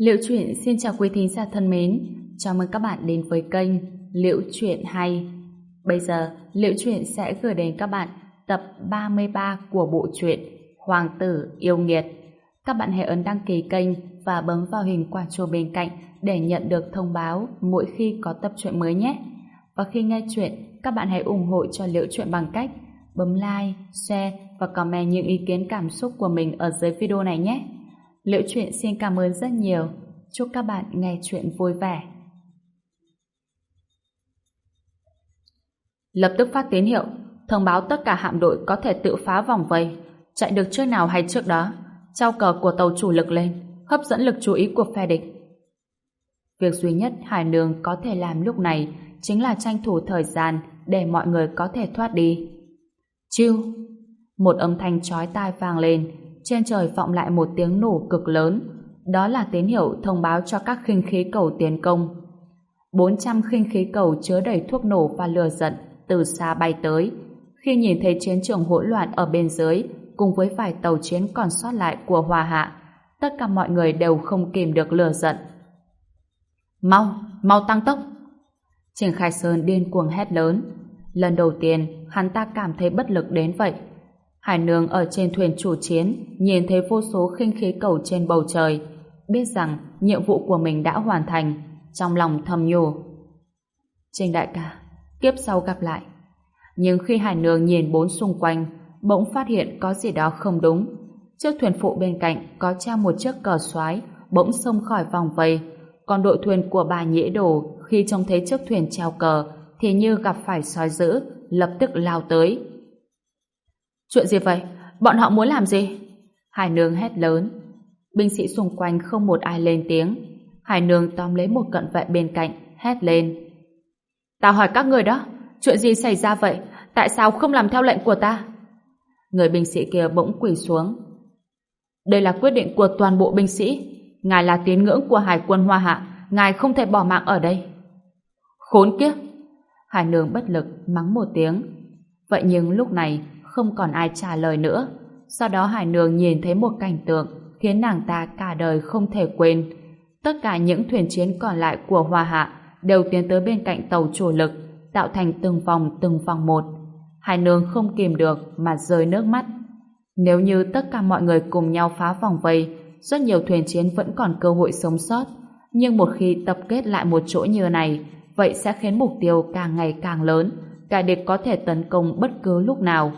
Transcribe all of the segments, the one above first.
Liệu truyện xin chào quý thính giả thân mến, chào mừng các bạn đến với kênh Liệu truyện hay. Bây giờ, Liệu truyện sẽ gửi đến các bạn tập 33 của bộ truyện Hoàng tử yêu nghiệt. Các bạn hãy ấn đăng ký kênh và bấm vào hình quả chuông bên cạnh để nhận được thông báo mỗi khi có tập truyện mới nhé. Và khi nghe chuyện, các bạn hãy ủng hộ cho Liệu Chuyện bằng cách bấm like, share và comment những ý kiến cảm xúc của mình ở dưới video này nhé. Liễu Chuyện xin cảm ơn rất nhiều. Chúc các bạn nghe chuyện vui vẻ. Lập tức phát tín hiệu, thông báo tất cả hạm đội có thể tự phá vòng vây, chạy được trước nào hay trước đó, trao cờ của tàu chủ lực lên, hấp dẫn lực chú ý của phe địch. Việc duy nhất Hải Nương có thể làm lúc này chính là tranh thủ thời gian để mọi người có thể thoát đi. Chiêu! Một âm thanh chói tai vang lên, trên trời vọng lại một tiếng nổ cực lớn. Đó là tín hiệu thông báo cho các khinh khí cầu tiến công. 400 khinh khí cầu chứa đầy thuốc nổ và lửa giận từ xa bay tới. Khi nhìn thấy chiến trường hỗn loạn ở bên dưới, cùng với vài tàu chiến còn sót lại của Hòa Hạ, tất cả mọi người đều không kìm được lửa giận. Mau, mau tăng tốc! Trình Khai Sơn điên cuồng hét lớn. Lần đầu tiên, hắn ta cảm thấy bất lực đến vậy. Hải Nương ở trên thuyền chủ chiến, nhìn thấy vô số khinh khí cầu trên bầu trời, biết rằng nhiệm vụ của mình đã hoàn thành, trong lòng thầm nhủ. Trình đại ca, kiếp sau gặp lại. Nhưng khi Hải Nương nhìn bốn xung quanh, bỗng phát hiện có gì đó không đúng. Chiếc thuyền phụ bên cạnh có treo một chiếc cờ xoái, bỗng xông khỏi vòng vây, còn đội thuyền của bà Nhễ Đồ khi trông thấy chiếc thuyền treo cờ thì như gặp phải sói dữ, lập tức lao tới. Chuyện gì vậy? Bọn họ muốn làm gì? Hải nương hét lớn. Binh sĩ xung quanh không một ai lên tiếng. Hải nương tóm lấy một cận vệ bên cạnh, hét lên. Tao hỏi các người đó, chuyện gì xảy ra vậy? Tại sao không làm theo lệnh của ta? Người binh sĩ kia bỗng quỳ xuống. Đây là quyết định của toàn bộ binh sĩ. Ngài là tín ngưỡng của Hải quân Hoa Hạ, ngài không thể bỏ mạng ở đây. Khốn kiếp! Hải nương bất lực mắng một tiếng. Vậy nhưng lúc này không còn ai trả lời nữa. Sau đó Hải nương nhìn thấy một cảnh tượng khiến nàng ta cả đời không thể quên. Tất cả những thuyền chiến còn lại của Hoa Hạ đều tiến tới bên cạnh tàu chủ lực, tạo thành từng vòng từng vòng một. Hải nương không kìm được mà rơi nước mắt. Nếu như tất cả mọi người cùng nhau phá vòng vây, rất nhiều thuyền chiến vẫn còn cơ hội sống sót. Nhưng một khi tập kết lại một chỗ như này, vậy sẽ khiến mục tiêu càng ngày càng lớn, cả địch có thể tấn công bất cứ lúc nào.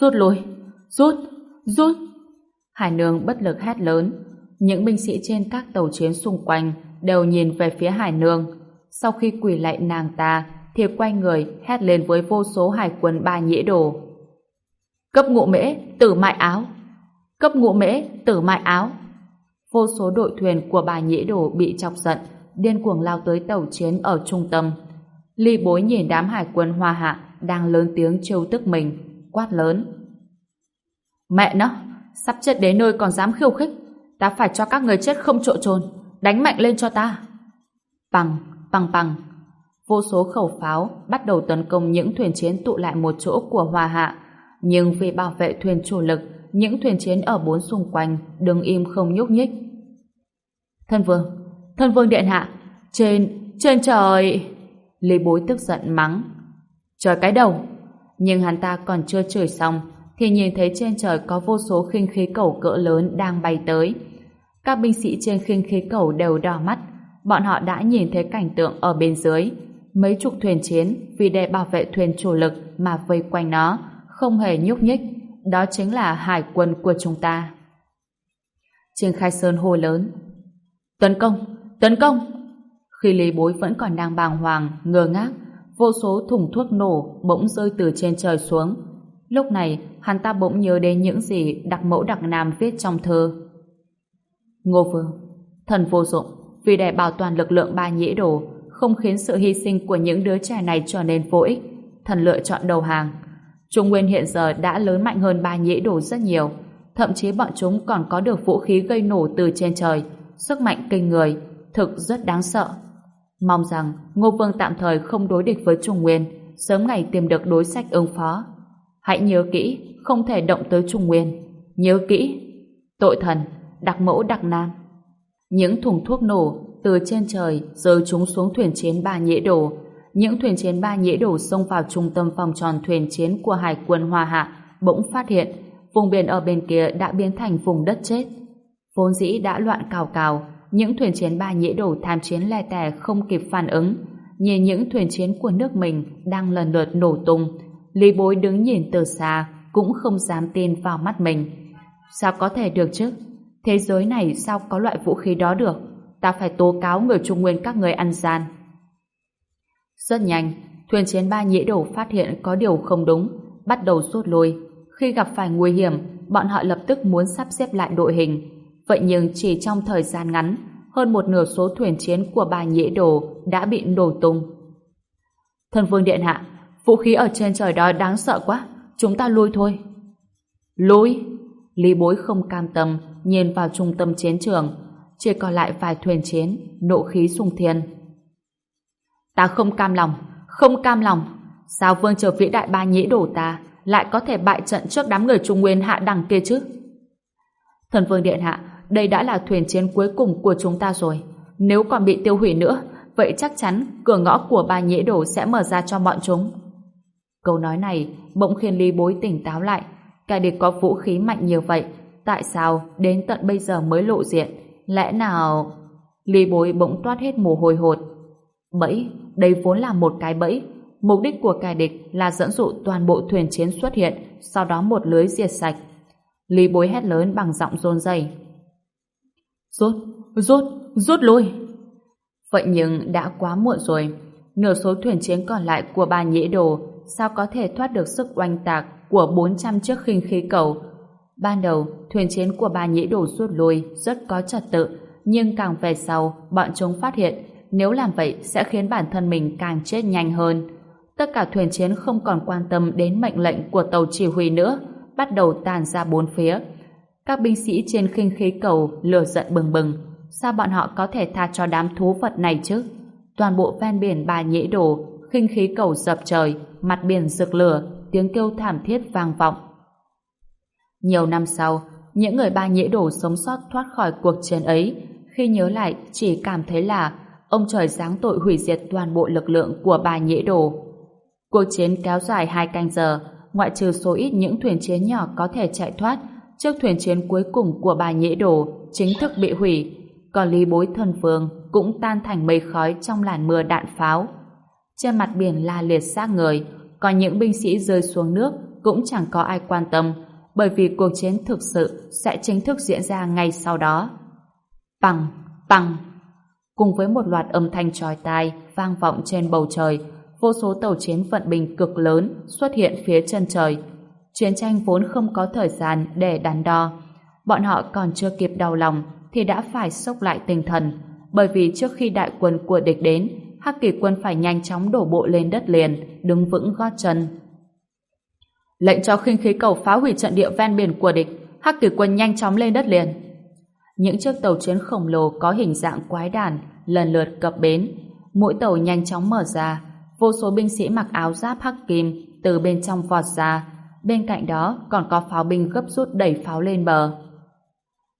Rút lui! Rút! Rút! Hải nương bất lực hét lớn. Những binh sĩ trên các tàu chiến xung quanh đều nhìn về phía hải nương. Sau khi quỳ lại nàng ta, thì quay người hét lên với vô số hải quân ba nhĩ đồ. Cấp ngụ mễ, tử mại áo! Cấp ngụ mễ, tử mại áo! Vô số đội thuyền của bà nhĩ đồ bị chọc giận, điên cuồng lao tới tàu chiến ở trung tâm. Ly bối nhìn đám hải quân hoa hạ đang lớn tiếng trêu tức mình, quát lớn. Mẹ nó, sắp chết đến nơi còn dám khiêu khích. Ta phải cho các người chết không trộn trồn, đánh mạnh lên cho ta. Bằng, bằng bằng. Vô số khẩu pháo bắt đầu tấn công những thuyền chiến tụ lại một chỗ của hòa Hạ. Nhưng vì bảo vệ thuyền chủ lực, những thuyền chiến ở bốn xung quanh đứng im không nhúc nhích. Thân vương, thân vương điện hạ, trên, trên trời... Lý bối tức giận mắng. Trời cái đầu! Nhưng hắn ta còn chưa chửi xong thì nhìn thấy trên trời có vô số khinh khí cầu cỡ lớn đang bay tới. Các binh sĩ trên khinh khí cầu đều đỏ mắt. Bọn họ đã nhìn thấy cảnh tượng ở bên dưới. Mấy chục thuyền chiến vì để bảo vệ thuyền chủ lực mà vây quanh nó, không hề nhúc nhích. Đó chính là hải quân của chúng ta. trên Khai Sơn hô lớn. Tấn công! Tấn công! Khi Lý Bối vẫn còn đang bàng hoàng, ngơ ngác, vô số thùng thuốc nổ bỗng rơi từ trên trời xuống. Lúc này, hắn ta bỗng nhớ đến những gì đặc mẫu đặc nam viết trong thơ. Ngô Vương, thần vô dụng, vì để bảo toàn lực lượng ba nhĩ đồ, không khiến sự hy sinh của những đứa trẻ này trở nên vô ích, thần lựa chọn đầu hàng. Trung Nguyên hiện giờ đã lớn mạnh hơn ba nhĩ đồ rất nhiều, thậm chí bọn chúng còn có được vũ khí gây nổ từ trên trời, sức mạnh kinh người, thực rất đáng sợ. Mong rằng Ngô Vương tạm thời không đối địch với Trung Nguyên, sớm ngày tìm được đối sách ứng phó. Hãy nhớ kỹ, không thể động tới Trung Nguyên. Nhớ kỹ, tội thần, đặc mẫu đặc nam. Những thùng thuốc nổ từ trên trời rơi chúng xuống thuyền chiến ba nhễ đổ. Những thuyền chiến ba nhễ đổ xông vào trung tâm vòng tròn thuyền chiến của Hải quân Hoa Hạ bỗng phát hiện vùng biển ở bên kia đã biến thành vùng đất chết. Vốn dĩ đã loạn cào cào, những thuyền chiến ba nhĩ đổ tham chiến le tè không kịp phản ứng. Nhìn những thuyền chiến của nước mình đang lần lượt nổ tung, Lý Bối đứng nhìn từ xa, cũng không dám tin vào mắt mình. Sao có thể được chứ? Thế giới này sao có loại vũ khí đó được? Ta phải tố cáo người Trung Nguyên các người ăn gian. Rất nhanh, thuyền chiến ba nhĩ đổ phát hiện có điều không đúng, bắt đầu rút lui. Khi gặp phải nguy hiểm, bọn họ lập tức muốn sắp xếp lại đội hình. Vậy nhưng chỉ trong thời gian ngắn, hơn một nửa số thuyền chiến của ba nhĩ đồ đã bị nổ tung. Thần vương điện hạ, vũ khí ở trên trời đó đáng sợ quá, chúng ta lui thôi. Lui? Lý bối không cam tâm, nhìn vào trung tâm chiến trường, chỉ còn lại vài thuyền chiến, nộ khí sung thiên. Ta không cam lòng, không cam lòng. Sao vương triều vĩ đại ba nhĩ đồ ta lại có thể bại trận trước đám người Trung Nguyên hạ đẳng kia chứ? Thần vương điện hạ, đây đã là thuyền chiến cuối cùng của chúng ta rồi. Nếu còn bị tiêu hủy nữa, vậy chắc chắn cửa ngõ của bà nhễ đổ sẽ mở ra cho bọn chúng. Câu nói này bỗng khiến Lý Bối tỉnh táo lại. Cả địch có vũ khí mạnh như vậy, tại sao đến tận bây giờ mới lộ diện? Lẽ nào... Lý Bối bỗng toát hết mồ hôi hột. Bẫy, đây vốn là một cái bẫy. Mục đích của kẻ địch là dẫn dụ toàn bộ thuyền chiến xuất hiện, sau đó một lưới diệt sạch. Lý Bối hét lớn bằng giọng rôn rẩy. Rút, rút, rút lui. Vậy nhưng đã quá muộn rồi. Nửa số thuyền chiến còn lại của bà nhĩ đồ sao có thể thoát được sức oanh tạc của 400 chiếc khinh khí cầu. Ban đầu, thuyền chiến của bà nhĩ đồ rút lui rất có trật tự, nhưng càng về sau, bọn chúng phát hiện nếu làm vậy sẽ khiến bản thân mình càng chết nhanh hơn. Tất cả thuyền chiến không còn quan tâm đến mệnh lệnh của tàu chỉ huy nữa, bắt đầu tàn ra bốn phía. Các binh sĩ trên khinh khí cầu lửa giận bừng bừng. Sao bọn họ có thể tha cho đám thú vật này chứ? Toàn bộ ven biển bà nhễ đổ, khinh khí cầu dập trời, mặt biển rực lửa, tiếng kêu thảm thiết vang vọng. Nhiều năm sau, những người ba nhễ đổ sống sót thoát khỏi cuộc chiến ấy, khi nhớ lại chỉ cảm thấy là ông trời giáng tội hủy diệt toàn bộ lực lượng của bà nhễ đổ. Cuộc chiến kéo dài hai canh giờ, ngoại trừ số ít những thuyền chiến nhỏ có thể chạy thoát, chiếc thuyền chiến cuối cùng của bà nhễ đồ chính thức bị hủy, còn lý bối thần phương cũng tan thành mây khói trong làn mưa đạn pháo. Trên mặt biển la liệt xác người, còn những binh sĩ rơi xuống nước cũng chẳng có ai quan tâm, bởi vì cuộc chiến thực sự sẽ chính thức diễn ra ngay sau đó. Bằng, bằng, cùng với một loạt âm thanh tròi tai vang vọng trên bầu trời, vô số tàu chiến vận bình cực lớn xuất hiện phía chân trời. Chiến tranh vốn không có thời gian để đắn đo. Bọn họ còn chưa kịp đau lòng thì đã phải sốc lại tinh thần, bởi vì trước khi đại quân của địch đến, Hắc Kỳ quân phải nhanh chóng đổ bộ lên đất liền, đứng vững gót chân. Lệnh cho khinh khí cầu phá hủy trận địa ven biển của địch, Hắc Kỳ quân nhanh chóng lên đất liền. Những chiếc tàu chiến khổng lồ có hình dạng quái đản lần lượt cập bến, mỗi tàu nhanh chóng mở ra, vô số binh sĩ mặc áo giáp hắc kim từ bên trong vọt ra, bên cạnh đó còn có pháo binh gấp rút đẩy pháo lên bờ.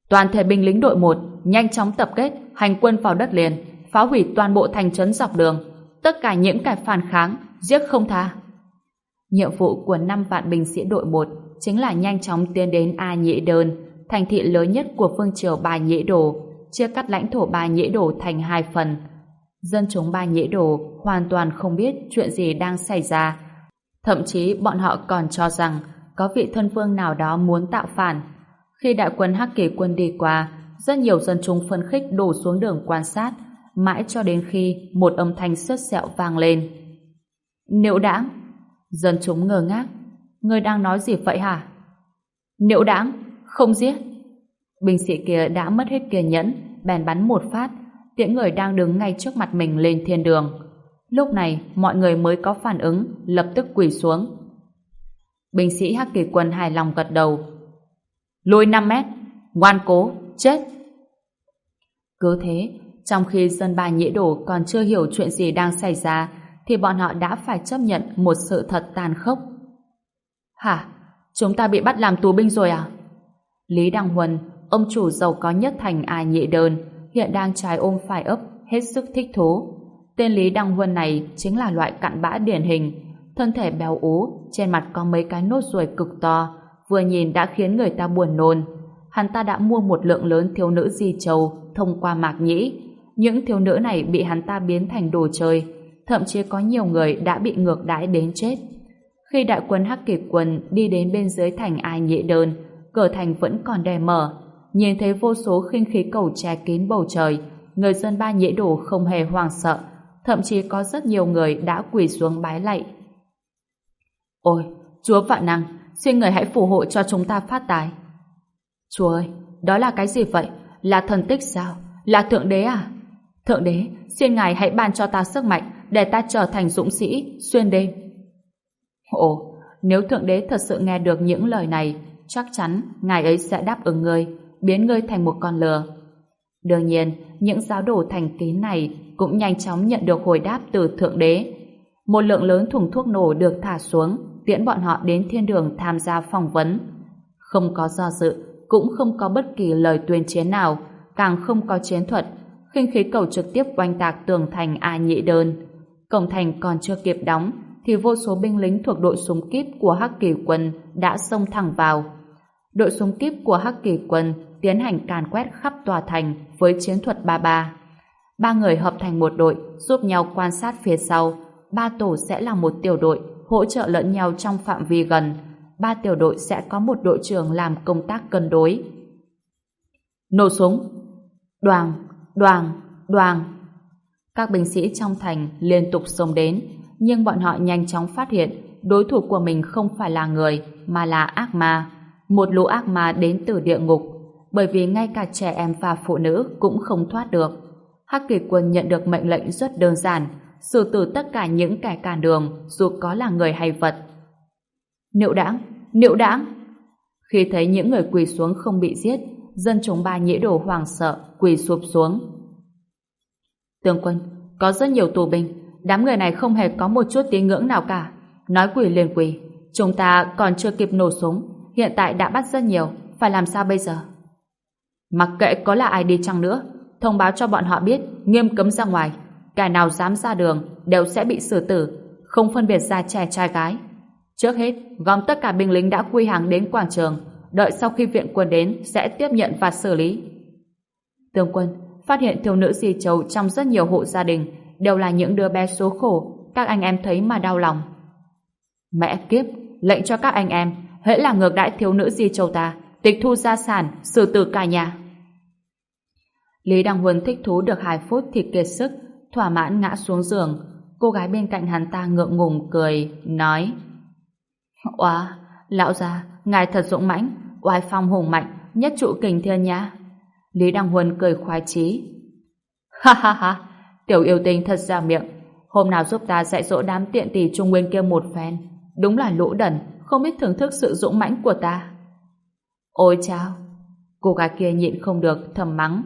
Toàn thể binh lính đội 1 nhanh chóng tập kết, hành quân vào đất liền, phá hủy toàn bộ thành trấn dọc đường, tất cả những kẻ phản kháng, giết không tha. Nhiệm vụ của 5 vạn binh sĩ đội 1 chính là nhanh chóng tiến đến A Nhĩ Đơn, thành thị lớn nhất của phương triều ba Nhĩ Đồ, chia cắt lãnh thổ ba Nhĩ Đồ thành hai phần. Dân chúng ba Nhĩ Đồ hoàn toàn không biết chuyện gì đang xảy ra. Thậm chí bọn họ còn cho rằng có vị thân vương nào đó muốn tạo phản. Khi đại quân Hắc Kỳ quân đi qua, rất nhiều dân chúng phấn khích đổ xuống đường quan sát, mãi cho đến khi một âm thanh sứt sẹo vang lên. Niệu đãng! Dân chúng ngơ ngác. Người đang nói gì vậy hả? Niệu đãng! Không giết! Binh sĩ kia đã mất hết kiên nhẫn, bèn bắn một phát, tiễn người đang đứng ngay trước mặt mình lên thiên đường. Lúc này, mọi người mới có phản ứng, lập tức quỳ xuống. Binh sĩ Hắc Kỳ quân hài lòng gật đầu. Lùi 5 mét, ngoan cố, chết. Cứ thế, trong khi dân ba nhĩ đổ còn chưa hiểu chuyện gì đang xảy ra, thì bọn họ đã phải chấp nhận một sự thật tàn khốc. Hả? Chúng ta bị bắt làm tù binh rồi à? Lý Đăng Huân, ông chủ giàu có nhất thành ai Nhị Đơn, hiện đang trái ôm phải ấp, hết sức thích thú. Tên Lý Đăng Huân này chính là loại cặn bã điển hình, thân thể béo ú, trên mặt có mấy cái nốt ruồi cực to, vừa nhìn đã khiến người ta buồn nôn. Hắn ta đã mua một lượng lớn thiếu nữ di châu thông qua mạc nhĩ. Những thiếu nữ này bị hắn ta biến thành đồ chơi, thậm chí có nhiều người đã bị ngược đãi đến chết. Khi đại quân Hắc Kỳ quân đi đến bên dưới thành Ai nhĩ Đơn, cửa thành vẫn còn đè mở, nhìn thấy vô số khinh khí cầu che kín bầu trời, người dân ba nhĩ đồ không hề hoang sợ, thậm chí có rất nhiều người đã quỳ xuống bái lạy. Ôi, Chúa Vạn Năng, xin người hãy phù hộ cho chúng ta phát tài. Chúa ơi, đó là cái gì vậy? Là thần tích sao? Là Thượng Đế à? Thượng Đế, xin Ngài hãy ban cho ta sức mạnh để ta trở thành dũng sĩ xuyên đêm. Ồ, nếu Thượng Đế thật sự nghe được những lời này, chắc chắn Ngài ấy sẽ đáp ứng ngươi, biến ngươi thành một con lừa. Đương nhiên, những giáo đồ thành kín này cũng nhanh chóng nhận được hồi đáp từ Thượng Đế. Một lượng lớn thùng thuốc nổ được thả xuống, tiễn bọn họ đến thiên đường tham gia phỏng vấn. Không có do dự, cũng không có bất kỳ lời tuyên chiến nào, càng không có chiến thuật, khinh khí cầu trực tiếp oanh tạc tường thành A Nhị Đơn. Cổng thành còn chưa kịp đóng, thì vô số binh lính thuộc đội súng kíp của Hắc Kỳ quân đã xông thẳng vào. Đội súng kíp của Hắc Kỳ quân tiến hành càn quét khắp tòa thành với chiến thuật ba ba. Ba người hợp thành một đội, giúp nhau quan sát phía sau. Ba tổ sẽ là một tiểu đội, hỗ trợ lẫn nhau trong phạm vi gần. Ba tiểu đội sẽ có một đội trưởng làm công tác cân đối. Nổ súng! Đoàn! Đoàn! Đoàn! Các binh sĩ trong thành liên tục xông đến, nhưng bọn họ nhanh chóng phát hiện đối thủ của mình không phải là người, mà là ác ma. Một lũ ác ma đến từ địa ngục, bởi vì ngay cả trẻ em và phụ nữ cũng không thoát được. Hắc kỳ quân nhận được mệnh lệnh rất đơn giản, xử tử tất cả những kẻ cản đường, dù có là người hay vật. Niệu đãng, niệu đãng. Khi thấy những người quỳ xuống không bị giết, dân chúng ba nhĩ đồ hoàng sợ, quỳ sụp xuống. Tướng quân, có rất nhiều tù binh, đám người này không hề có một chút tín ngưỡng nào cả. Nói quỳ liền quỳ, chúng ta còn chưa kịp nổ súng, hiện tại đã bắt rất nhiều, phải làm sao bây giờ? Mặc kệ có là ai đi chăng nữa, thông báo cho bọn họ biết, nghiêm cấm ra ngoài. Kẻ nào dám ra đường đều sẽ bị xử tử, không phân biệt ra trẻ trai gái. Trước hết, gom tất cả binh lính đã quy hàng đến quảng trường, đợi sau khi viện quân đến sẽ tiếp nhận và xử lý. Tướng quân phát hiện thiếu nữ di châu trong rất nhiều hộ gia đình đều là những đứa bé số khổ, các anh em thấy mà đau lòng. Mẹ kiếp, lệnh cho các anh em, hễ là ngược đãi thiếu nữ di châu ta, tịch thu gia sản, xử tử cả nhà. Lý Đăng Huân thích thú được 2 phút thì kiệt sức, thỏa mãn ngã xuống giường. Cô gái bên cạnh hắn ta ngượng ngùng cười, nói Oa, lão già, ngài thật dũng mãnh, oai phong hùng mạnh, nhất trụ kình thiên nhá. Lý Đăng Huân cười khoái chí. Ha ha ha, tiểu yêu tinh thật ra miệng. Hôm nào giúp ta dạy dỗ đám tiện tỷ trung nguyên kia một phen. Đúng là lũ đần, không biết thưởng thức sự dũng mãnh của ta. Ôi chao! Cô gái kia nhịn không được, thầm mắng.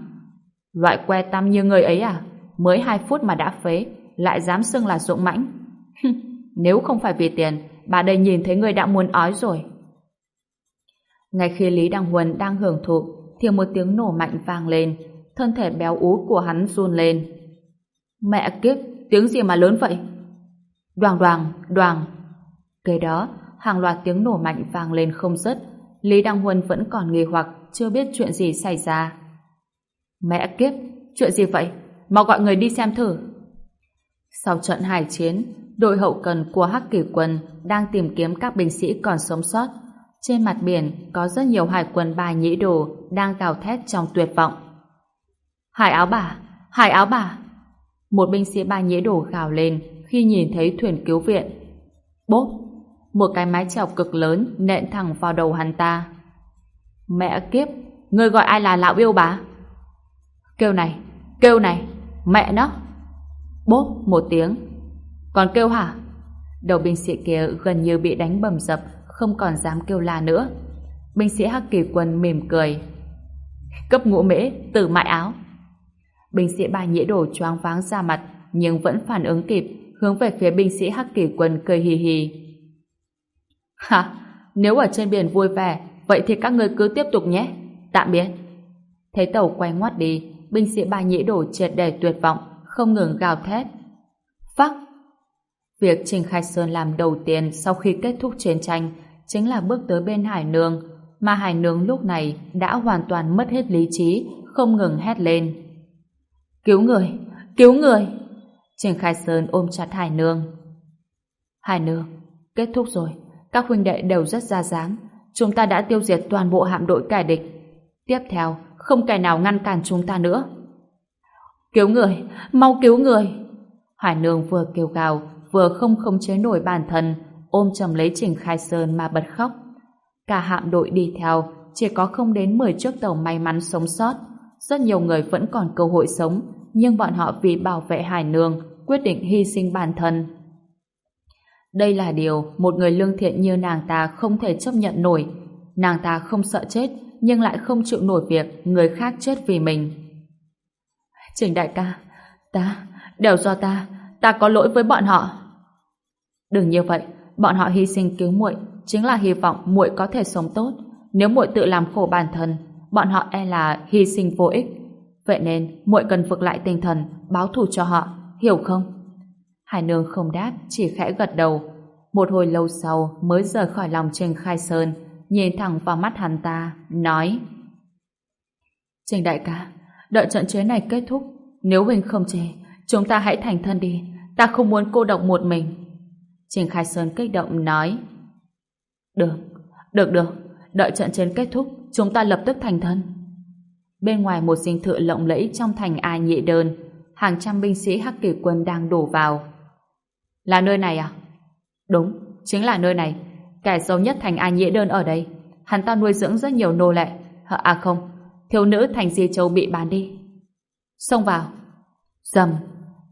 Loại que tăm như người ấy à? Mới hai phút mà đã phế, lại dám xưng là dũng mãnh. Nếu không phải vì tiền, bà đây nhìn thấy người đã muốn ói rồi. Ngay khi Lý Đăng Huân đang hưởng thụ, thì một tiếng nổ mạnh vang lên, thân thể béo ú của hắn run lên. Mẹ kiếp, tiếng gì mà lớn vậy? Đoàn đoàn, đoàn. Kế đó, hàng loạt tiếng nổ mạnh vang lên không dứt, Lý Đăng Huân vẫn còn nghi hoặc chưa biết chuyện gì xảy ra. Mẹ kiếp, chuyện gì vậy? Mau gọi người đi xem thử. Sau trận hải chiến, đội hậu cần của Hắc Kỳ quân đang tìm kiếm các binh sĩ còn sống sót. Trên mặt biển có rất nhiều hải quân bài nhĩ đồ đang gào thét trong tuyệt vọng. Hải áo bà! Hải áo bà! Một binh sĩ bà nhĩ đồ gào lên khi nhìn thấy thuyền cứu viện. Bốp! Một cái mái chèo cực lớn nện thẳng vào đầu hắn ta. Mẹ kiếp! Người gọi ai là lão yêu bà? Kêu này! Kêu này! Mẹ nó! Bốp một tiếng. Còn kêu hả? Đầu binh sĩ kia gần như bị đánh bầm dập, không còn dám kêu la nữa. Binh sĩ Hắc Kỳ quân mỉm cười. Cấp ngũ mễ, từ mại áo. Binh sĩ ba nhĩ đổ choáng váng ra mặt, nhưng vẫn phản ứng kịp, hướng về phía binh sĩ Hắc Kỳ quân cười hì hì. Hả? Nếu ở trên biển vui vẻ, vậy thì các ngươi cứ tiếp tục nhé. Tạm biệt. Thấy tàu quay ngoắt đi, binh sĩ ba nhĩ đổ triệt để tuyệt vọng, không ngừng gào thét. Phắc! Việc Trình Khai Sơn làm đầu tiên sau khi kết thúc chiến tranh chính là bước tới bên Hải Nương, mà Hải Nương lúc này đã hoàn toàn mất hết lý trí, không ngừng hét lên. Cứu người! Cứu người! Trình Khai Sơn ôm chặt Hải Nương. Hải Nương, kết thúc rồi. Các huynh đệ đều rất ra dáng. Chúng ta đã tiêu diệt toàn bộ hạm đội kẻ địch. Tiếp theo, không kẻ nào ngăn cản chúng ta nữa. Cứu người! Mau cứu người! Hải Nương vừa kêu gào, vừa không khống chế nổi bản thân, ôm chầm lấy Trình Khai Sơn mà bật khóc. Cả hạm đội đi theo, chỉ có không đến 10 chiếc tàu may mắn sống sót. Rất nhiều người vẫn còn cơ hội sống, nhưng bọn họ vì bảo vệ Hải Nương quyết định hy sinh bản thân. Đây là điều một người lương thiện như nàng ta không thể chấp nhận nổi. Nàng ta không sợ chết, nhưng lại không chịu nổi việc người khác chết vì mình. Trình đại ca, ta, đều do ta, ta có lỗi với bọn họ. Đừng như vậy, bọn họ hy sinh cứu muội chính là hy vọng muội có thể sống tốt. Nếu muội tự làm khổ bản thân, bọn họ e là hy sinh vô ích. Vậy nên, muội cần vực lại tinh thần, báo thù cho họ, hiểu không? Hải nương không đáp, chỉ khẽ gật đầu. Một hồi lâu sau mới rời khỏi lòng Trình Khai Sơn, nhìn thẳng vào mắt hắn ta, nói Trình đại ca, đợi trận chiến này kết thúc, nếu huynh không chê, chúng ta hãy thành thân đi, ta không muốn cô độc một mình. Trình Khai Sơn kích động nói Được, được được, đợi trận chiến kết thúc, chúng ta lập tức thành thân. Bên ngoài một dinh thự lộng lẫy trong thành A Nhị Đơn, hàng trăm binh sĩ Hắc Kỳ quân đang đổ vào. Là nơi này à? Đúng, chính là nơi này. Kẻ giàu nhất thành A nghĩa Đơn ở đây. Hắn ta nuôi dưỡng rất nhiều nô lệ. À không, thiếu nữ thành Di Châu bị bán đi. Xông vào. Dầm,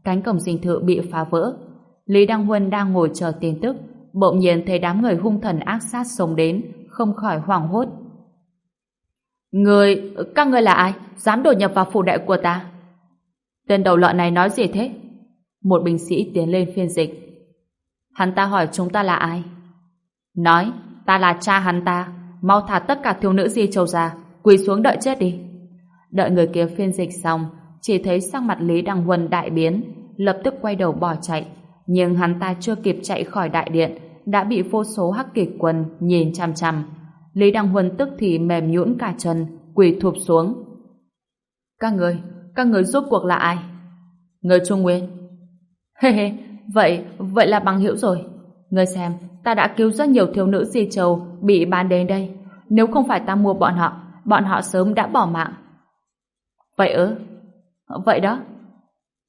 cánh cổng dinh thự bị phá vỡ. Lý Đăng Huân đang ngồi chờ tin tức, bỗng nhiên thấy đám người hung thần ác sát xông đến, không khỏi hoảng hốt. Người, các người là ai? Dám đột nhập vào phủ đệ của ta? Tên đầu lợn này nói gì thế? Một binh sĩ tiến lên phiên dịch. Hắn ta hỏi chúng ta là ai? Nói, ta là cha hắn ta. Mau thả tất cả thiếu nữ di châu ra, quỳ xuống đợi chết đi. Đợi người kia phiên dịch xong, chỉ thấy sắc mặt Lý Đăng Huân đại biến, lập tức quay đầu bỏ chạy. Nhưng hắn ta chưa kịp chạy khỏi đại điện, đã bị vô số hắc kịch quân nhìn chằm chằm. Lý Đăng Huân tức thì mềm nhũn cả chân, quỳ thụp xuống. Các người, các người rốt cuộc là ai? Người Trung Nguyên. Hê hê, vậy, vậy là bằng hữu rồi. Người xem, ta đã cứu rất nhiều thiếu nữ di châu bị bán đến đây. Nếu không phải ta mua bọn họ, bọn họ sớm đã bỏ mạng. Vậy ư? Vậy đó.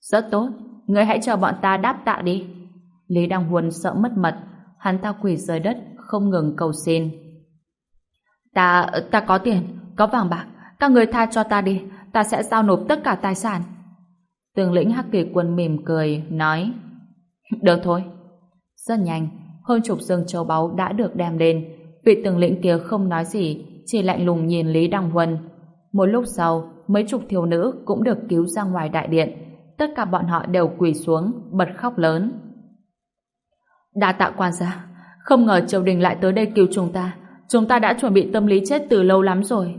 Rất tốt, người hãy chờ bọn ta đáp tạ đi. Lý Đăng Huân sợ mất mật, hắn ta quỳ rơi đất, không ngừng cầu xin. Ta, ta có tiền, có vàng bạc, các người tha cho ta đi, ta sẽ giao nộp tất cả tài sản. Tường lĩnh Hắc Kỳ Quân mỉm cười, nói Được thôi. Rất nhanh, hơn chục dương châu báu đã được đem lên. Vị tướng lĩnh kia không nói gì, chỉ lạnh lùng nhìn Lý Đăng Huân. Một lúc sau, mấy chục thiếu nữ cũng được cứu ra ngoài đại điện. Tất cả bọn họ đều quỳ xuống, bật khóc lớn. Đa tạ quan gia, không ngờ triều đình lại tới đây cứu chúng ta. Chúng ta đã chuẩn bị tâm lý chết từ lâu lắm rồi.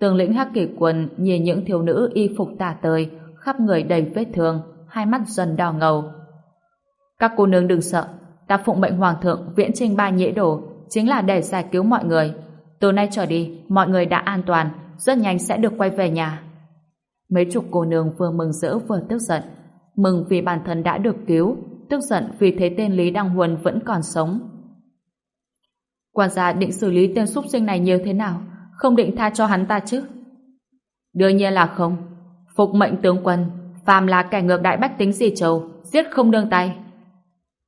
Tường lĩnh hắc kỷ quân nhìn những thiếu nữ y phục tả tơi, khắp người đầy vết thương, hai mắt dần đỏ ngầu. Các cô nương đừng sợ, ta phụng mệnh hoàng thượng viễn trinh ba nhễ đổ, chính là để giải cứu mọi người. Từ nay trở đi, mọi người đã an toàn, rất nhanh sẽ được quay về nhà. Mấy chục cô nương vừa mừng rỡ vừa tức giận. Mừng vì bản thân đã được cứu, tức giận vì thấy tên Lý Đăng Huân vẫn còn sống. Quan gia định xử lý tên súc sinh này như thế nào? Không định tha cho hắn ta chứ? Đương nhiên là không. Phục mệnh tướng quân, phàm là kẻ ngược đại bách tính gì trầu, giết không đương tay.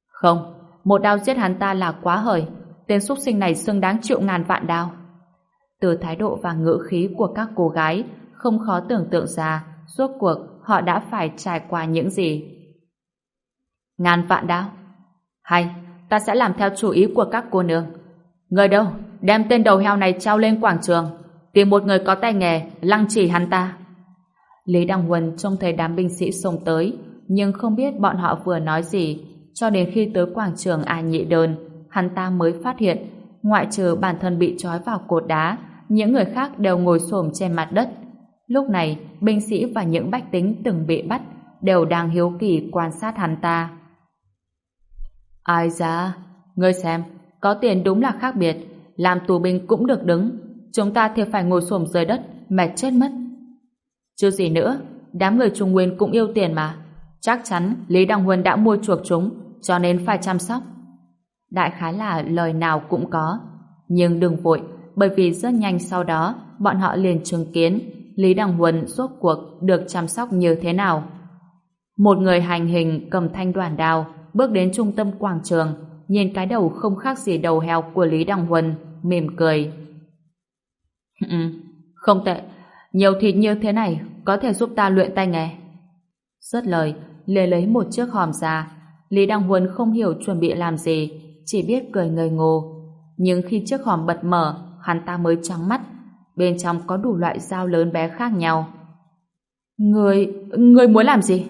Không, một đao giết hắn ta là quá hời, tên xúc sinh này xứng đáng triệu ngàn vạn đao. Từ thái độ và ngữ khí của các cô gái, không khó tưởng tượng ra, suốt cuộc họ đã phải trải qua những gì. Ngàn vạn đao. Hay, ta sẽ làm theo chủ ý của các cô nương. Người đâu, đem tên đầu heo này trao lên quảng trường, tìm một người có tay nghề, lăng chỉ hắn ta. Lý Đăng Huân trông thấy đám binh sĩ xông tới, nhưng không biết bọn họ vừa nói gì, cho đến khi tới quảng trường A nhị đơn, hắn ta mới phát hiện, ngoại trừ bản thân bị trói vào cột đá, những người khác đều ngồi xổm trên mặt đất. Lúc này, binh sĩ và những bách tính từng bị bắt đều đang hiếu kỳ quan sát hắn ta. Ai ra, ngươi xem, có tiền đúng là khác biệt, làm tù binh cũng được đứng, chúng ta thì phải ngồi xổm dưới đất, mệt chết mất. Chứ gì nữa, đám người Trung Nguyên cũng yêu tiền mà. Chắc chắn Lý Đăng Huân đã mua chuộc chúng, cho nên phải chăm sóc. Đại khái là lời nào cũng có. Nhưng đừng vội, bởi vì rất nhanh sau đó, bọn họ liền chứng kiến Lý Đăng Huân rốt cuộc được chăm sóc như thế nào. Một người hành hình cầm thanh đoàn đao bước đến trung tâm quảng trường, nhìn cái đầu không khác gì đầu heo của Lý Đăng Huân, mỉm cười. Không tệ, nhiều thịt như thế này có thể giúp ta luyện tay nghề. Rất lời, lê lấy một chiếc hòm ra. Lý Đăng Huân không hiểu chuẩn bị làm gì, chỉ biết cười ngây ngô. Nhưng khi chiếc hòm bật mở, hắn ta mới trắng mắt. Bên trong có đủ loại dao lớn bé khác nhau. Người... người muốn làm gì?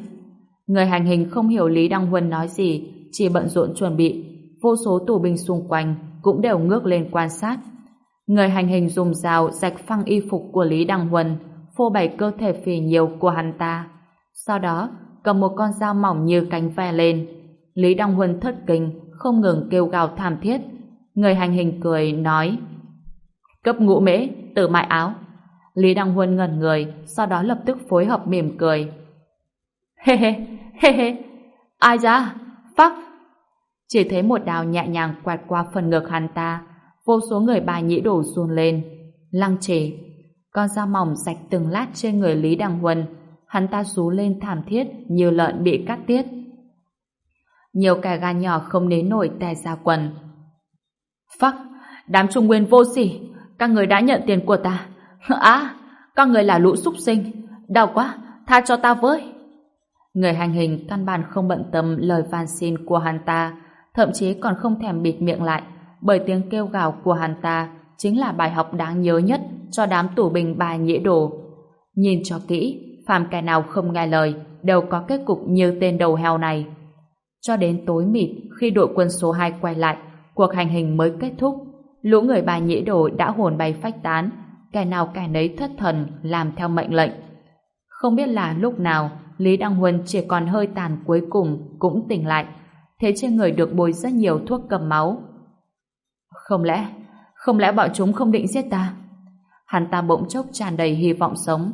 Người hành hình không hiểu Lý Đăng Huân nói gì, chỉ bận rộn chuẩn bị. Vô số tù binh xung quanh cũng đều ngước lên quan sát. Người hành hình dùng dao rạch phăng y phục của Lý Đăng Huân, phô bày cơ thể phì nhiều của hắn ta. Sau đó, cầm một con dao mỏng như cánh ve lên. Lý Đăng Huân thất kinh, không ngừng kêu gào thảm thiết. Người hành hình cười, nói Cấp ngũ mễ, tử mại áo. Lý Đăng Huân ngẩn người, sau đó lập tức phối hợp mỉm cười. Hê hê, hê hê, ai ra, phắc. Chỉ thấy một đào nhẹ nhàng quẹt qua phần ngực hắn ta, vô số người bà nhĩ đổ run lên. Lăng trì, con dao mỏng sạch từng lát trên người Lý Đăng Huân, hắn ta rú lên thảm thiết như lợn bị cắt tiết. Nhiều kẻ gan nhỏ không nến nổi tè ra quần. Phắc, đám trung nguyên vô sỉ, các người đã nhận tiền của ta. Á, à, các người là lũ súc sinh, đau quá, tha cho ta với. Người hành hình căn bản không bận tâm lời van xin của hắn ta, thậm chí còn không thèm bịt miệng lại, bởi tiếng kêu gào của hắn ta chính là bài học đáng nhớ nhất cho đám tù binh bài nhĩ đồ. Nhìn cho kỹ, phàm kẻ nào không nghe lời đều có kết cục như tên đầu heo này. Cho đến tối mịt khi đội quân số 2 quay lại, cuộc hành hình mới kết thúc. Lũ người bà nhĩ đồ đã hồn bay phách tán, kẻ nào kẻ nấy thất thần làm theo mệnh lệnh. Không biết là lúc nào Lý Đăng Huân chỉ còn hơi tàn cuối cùng cũng tỉnh lại, thế trên người được bôi rất nhiều thuốc cầm máu. Không lẽ, không lẽ bọn chúng không định giết ta? Hắn ta bỗng chốc tràn đầy hy vọng sống.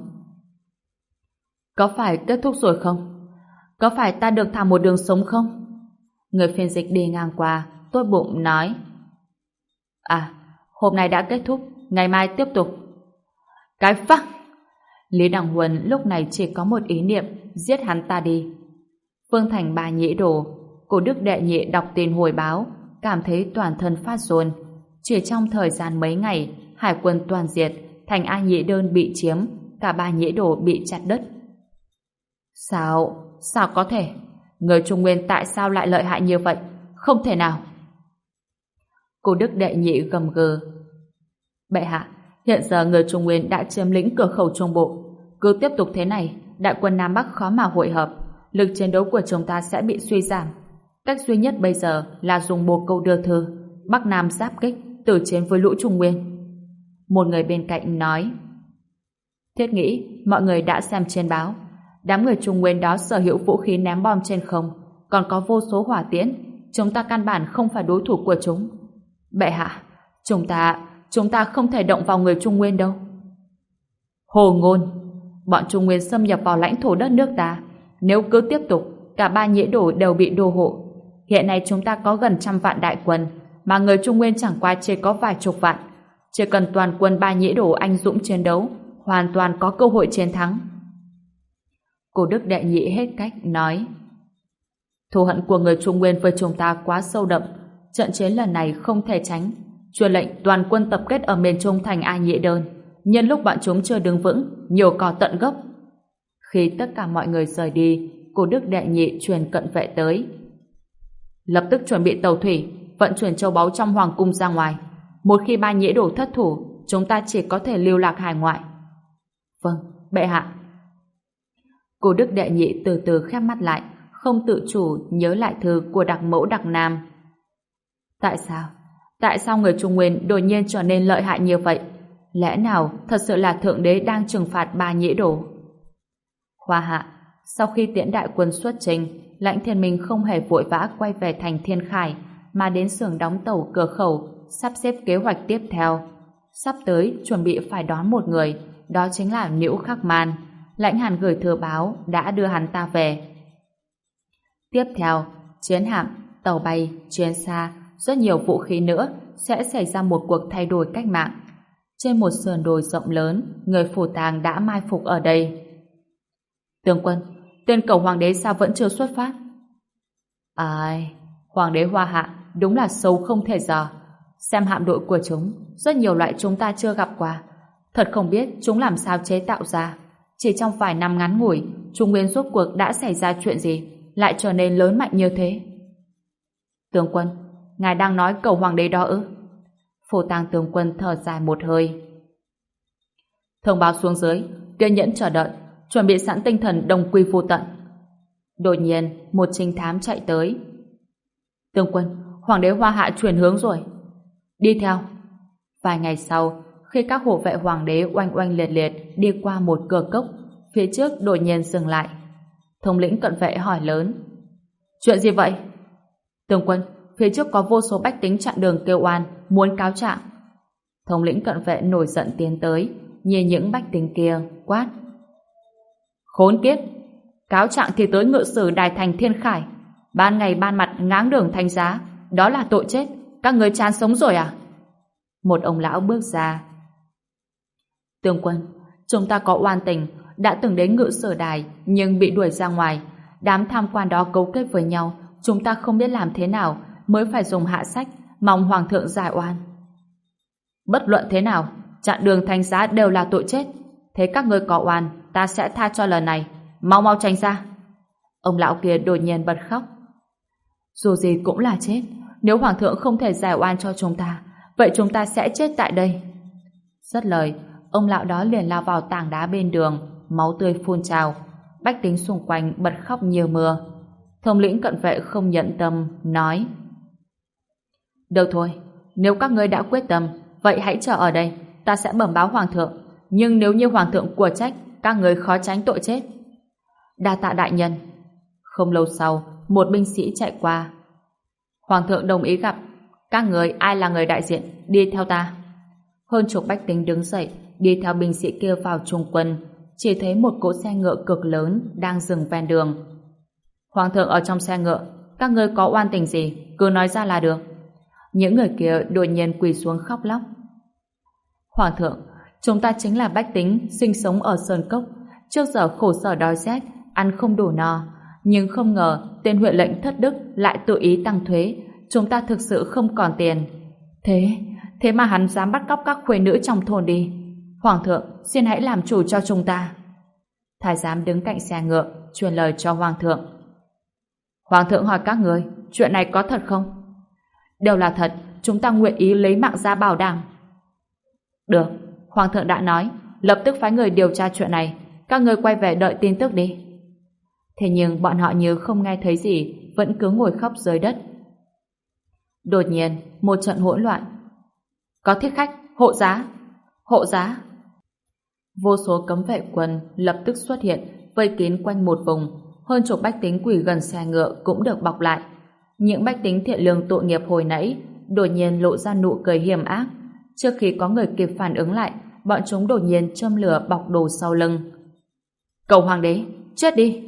Có phải kết thúc rồi không? Có phải ta được thả một đường sống không? Người phiên dịch đi ngang qua, tôi bụng nói. À, hôm nay đã kết thúc, ngày mai tiếp tục. Cái phắc! Lý Đằng Huân lúc này chỉ có một ý niệm giết hắn ta đi. Phương Thành bà nhĩ đồ, cổ đức đệ nhị đọc tin hồi báo, cảm thấy toàn thân phát run. Chỉ trong thời gian mấy ngày, hải quân toàn diệt, thành A nhĩ đơn bị chiếm, cả ba nhĩ đồ bị chặt đất. Sao? Sao có thể? Người Trung Nguyên tại sao lại lợi hại như vậy? Không thể nào. Cô Đức đệ nhị gầm gừ. Bệ hạ, hiện giờ người Trung Nguyên đã chiếm lĩnh cửa khẩu Trung Bộ. Cứ tiếp tục thế này, đại quân Nam Bắc khó mà hội hợp. Lực chiến đấu của chúng ta sẽ bị suy giảm. Cách duy nhất bây giờ là dùng bồ câu đưa thư, Bắc Nam giáp kích, tử chiến với lũ Trung Nguyên. Một người bên cạnh nói Thiết nghĩ mọi người đã xem trên báo đám người Trung Nguyên đó sở hữu vũ khí ném bom trên không, còn có vô số hỏa tiễn. Chúng ta căn bản không phải đối thủ của chúng. Bệ hạ, chúng ta chúng ta không thể động vào người Trung Nguyên đâu. Hồ ngôn, bọn Trung Nguyên xâm nhập vào lãnh thổ đất nước ta. Nếu cứ tiếp tục, cả ba nhĩa đổ đều bị đô hộ. Hiện nay chúng ta có gần trăm vạn đại quân, mà người Trung Nguyên chẳng qua chỉ có vài chục vạn. Chỉ cần toàn quân ba nhĩ đổ anh dũng chiến đấu, hoàn toàn có cơ hội chiến thắng. Cô Đức Đệ Nhị hết cách nói, Thù hận của người Trung Nguyên với chúng ta quá sâu đậm, trận chiến lần này không thể tránh. Truyền lệnh toàn quân tập kết ở miền Trung thành A Nhị Đơn. Nhân lúc bọn chúng chưa đứng vững, nhiều cò tận gốc. Khi tất cả mọi người rời đi, cô Đức Đệ Nhị truyền cận vệ tới. Lập tức chuẩn bị tàu thủy, vận chuyển châu báu trong hoàng cung ra ngoài. Một khi ba nhĩ đổ thất thủ, chúng ta chỉ có thể lưu lạc hải ngoại. Vâng bệ hạ. Cô Đức Đệ Nhị từ từ khép mắt lại, không tự chủ nhớ lại thư của đặc mẫu đặc nam. Tại sao? Tại sao người Trung Nguyên đột nhiên trở nên lợi hại như vậy? Lẽ nào thật sự là Thượng Đế đang trừng phạt ba nhĩ đồ? Hoa hạ, sau khi tiễn đại quân xuất trình, lãnh thiên minh không hề vội vã quay về thành thiên khải, mà đến xưởng đóng tàu cửa khẩu, sắp xếp kế hoạch tiếp theo. Sắp tới, chuẩn bị phải đón một người, đó chính là Nữ Khắc Man. Lãnh Hàn gửi thừa báo đã đưa hắn ta về. Tiếp theo, chiến hạm, tàu bay, chuyến xa, rất nhiều vũ khí nữa sẽ xảy ra một cuộc thay đổi cách mạng. Trên một sườn đồi rộng lớn, người phủ tàng đã mai phục ở đây. Tướng quân, tên cầu hoàng đế sao vẫn chưa xuất phát? Ai, hoàng đế hoa hạ đúng là xấu không thể dò. Xem hạm đội của chúng, rất nhiều loại chúng ta chưa gặp qua. Thật không biết chúng làm sao chế tạo ra. Chỉ trong vài năm ngắn ngủi, Trung Nguyên rốt cuộc đã xảy ra chuyện gì, lại trở nên lớn mạnh như thế. Tướng quân, ngài đang nói cầu hoàng đế đó ư? Phổ tàng tướng quân thở dài một hơi. Thông báo xuống dưới, kiên nhẫn chờ đợi, chuẩn bị sẵn tinh thần đồng quy vô tận. Đột nhiên, một trinh thám chạy tới. Tướng quân, hoàng đế hoa hạ chuyển hướng rồi. Đi theo. Vài ngày sau, khi các hộ vệ hoàng đế oanh oanh liệt liệt đi qua một cửa cốc, phía trước đột nhiên dừng lại. Thống lĩnh cận vệ hỏi lớn. Chuyện gì vậy? Tướng quân, phía trước có vô số bách tính chặn đường kêu oan, muốn cáo trạng. Thống lĩnh cận vệ nổi giận tiến tới, nhìn những bách tính kia, quát. Khốn kiếp! Cáo trạng thì tới ngự sử đài thành thiên khải. Ban ngày ban mặt ngáng đường thanh giá, đó là tội chết. Các người chán sống rồi à? Một ông lão bước ra tương quân, chúng ta có oan tình, đã từng đến ngự sở đài nhưng bị đuổi ra ngoài. Đám tham quan đó cấu kết với nhau, chúng ta không biết làm thế nào mới phải dùng hạ sách, mong hoàng thượng giải oan. Bất luận thế nào, chặn đường thanh giá đều là tội chết. Thế các ngươi có oan, ta sẽ tha cho lần này. Mau mau tránh ra. Ông lão kia đột nhiên bật khóc. Dù gì cũng là chết. Nếu hoàng thượng không thể giải oan cho chúng ta, vậy chúng ta sẽ chết tại đây. Rất lời, ông lão đó liền lao vào tảng đá bên đường, máu tươi phun trào. Bách tính xung quanh bật khóc như mưa. Thông lĩnh cận vệ không nhận tâm, nói Được thôi, nếu các ngươi đã quyết tâm, vậy hãy chờ ở đây, ta sẽ bẩm báo hoàng thượng. Nhưng nếu như hoàng thượng của trách, các người khó tránh tội chết. Đa tạ đại nhân. Không lâu sau, một binh sĩ chạy qua. Hoàng thượng đồng ý gặp. Các người ai là người đại diện, đi theo ta. Hơn chục bách tính đứng dậy, đi theo binh sĩ kia vào trung quân. Chỉ thấy một cỗ xe ngựa cực lớn đang dừng ven đường. Hoàng thượng ở trong xe ngựa, các ngươi có oan tình gì, cứ nói ra là được. Những người kia đột nhiên quỳ xuống khóc lóc. Hoàng thượng, Chúng ta chính là bách tính sinh sống ở Sơn Cốc. Trước giờ khổ sở đói rét, ăn không đủ no. Nhưng không ngờ tên huyện lệnh thất đức lại tự ý tăng thuế. Chúng ta thực sự không còn tiền. Thế, thế mà hắn dám bắt cóc các khuê nữ trong thôn đi. Hoàng thượng, xin hãy làm chủ cho chúng ta. Thái giám đứng cạnh xe ngựa, truyền lời cho Hoàng thượng. Hoàng thượng hỏi các người, chuyện này có thật không? Đều là thật, chúng ta nguyện ý lấy mạng ra bảo đảm. Được, Hoàng thượng đã nói, lập tức phái người điều tra chuyện này, các người quay về đợi tin tức đi. Thế nhưng bọn họ như không nghe thấy gì, vẫn cứ ngồi khóc dưới đất. Đột nhiên, một trận hỗn loạn. Có thiết khách, hộ giá, hộ giá. Vô số cấm vệ quân lập tức xuất hiện, vây kín quanh một vùng. Hơn chục bách tính quỷ gần xe ngựa cũng được bọc lại. Những bách tính thiện lương tội nghiệp hồi nãy đột nhiên lộ ra nụ cười hiểm ác. Trước khi có người kịp phản ứng lại, bọn chúng đột nhiên châm lửa bọc đồ sau lưng. Cầu hoàng đế, chết đi!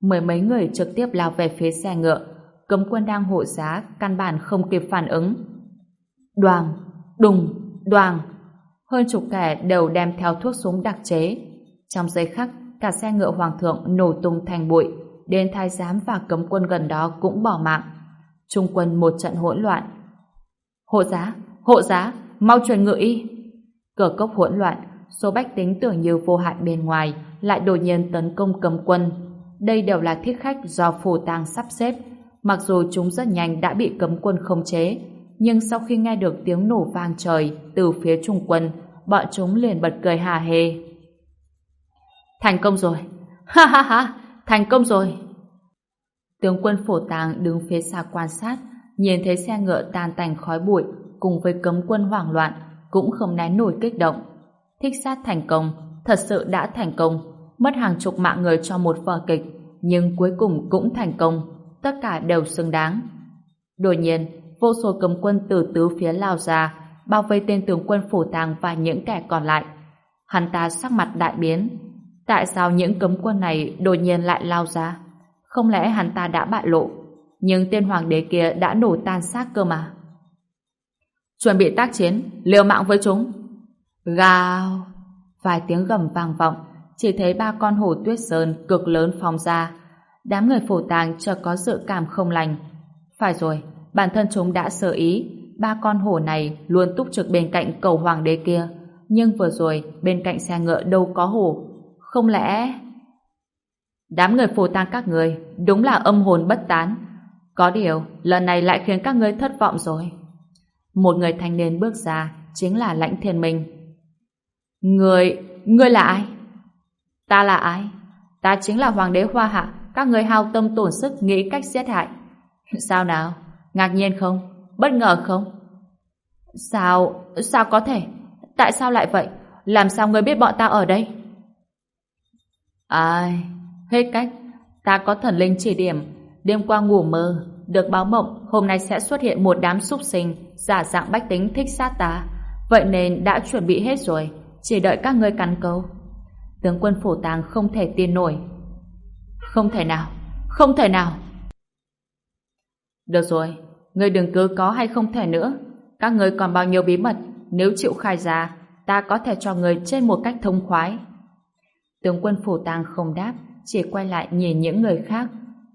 Mười mấy người trực tiếp lao về phía xe ngựa, cấm quân đang hộ giá, căn bản không kịp phản ứng. Đoàn, đùng, đoàn, hơn chục kẻ đều đem theo thuốc súng đặc chế. Trong giây khắc, cả xe ngựa hoàng thượng nổ tung thành bụi, đến thái giám và cấm quân gần đó cũng bỏ mạng. Trung quân một trận hỗn loạn. Hộ giá, hộ giá, mau truyền ngựa y. Cửa cốc hỗn loạn, số bách tính tưởng như vô hại bên ngoài lại đột nhiên tấn công cấm quân. Đây đều là thiết khách do phù tang sắp xếp. Mặc dù chúng rất nhanh đã bị cấm quân khống chế, nhưng sau khi nghe được tiếng nổ vang trời từ phía trung quân, bọn chúng liền bật cười hà hê. Thành công rồi! Ha ha ha! Thành công rồi! Tướng quân phổ tàng đứng phía xa quan sát, nhìn thấy xe ngựa tan tành khói bụi cùng với cấm quân hoảng loạn, cũng không nén nổi kích động. Thích sát thành công, thật sự đã thành công, mất hàng chục mạng người cho một vở kịch, nhưng cuối cùng cũng thành công, tất cả đều xứng đáng. Đột nhiên, vô số cấm quân từ tứ phía lao ra, bao vây tên tướng quân phủ tàng và những kẻ còn lại. Hắn ta sắc mặt đại biến. Tại sao những cấm quân này đột nhiên lại lao ra? Không lẽ hắn ta đã bại lộ? Nhưng tên hoàng đế kia đã nổ tan xác cơ mà. Chuẩn bị tác chiến, liều mạng với chúng. Gào! Vài tiếng gầm vang vọng, chỉ thấy ba con hổ tuyết sơn cực lớn phóng ra. Đám người phủ tàng chợt có dự cảm không lành. Phải rồi, bản thân chúng đã sơ ý, ba con hổ này luôn túc trực bên cạnh cầu hoàng đế kia. Nhưng vừa rồi, bên cạnh xe ngựa đâu có hổ. Không lẽ... Đám người phù tang các người đúng là âm hồn bất tán. Có điều, lần này lại khiến các ngươi thất vọng rồi. Một người thanh niên bước ra, chính là lãnh thiên minh. Người, người là ai? Ta là ai? Ta chính là hoàng đế hoa hạ, các người hao tâm tổn sức nghĩ cách giết hại. Sao nào? Ngạc nhiên không? Bất ngờ không? Sao? Sao có thể? Tại sao lại vậy? Làm sao người biết bọn ta ở đây? Ai? Hết cách. Ta có thần linh chỉ điểm. Đêm qua ngủ mơ, được báo mộng hôm nay sẽ xuất hiện một đám súc sinh giả dạng bách tính thích sát ta. Vậy nên đã chuẩn bị hết rồi, chỉ đợi các ngươi cắn câu. Tướng quân phổ tàng không thể tin nổi. Không thể nào, không thể nào. Được rồi, ngươi đừng cứ có hay không thể nữa. Các ngươi còn bao nhiêu bí mật, nếu chịu khai ra, ta có thể cho ngươi trên một cách thông khoái. Tướng quân phủ tàng không đáp, chỉ quay lại nhìn những người khác.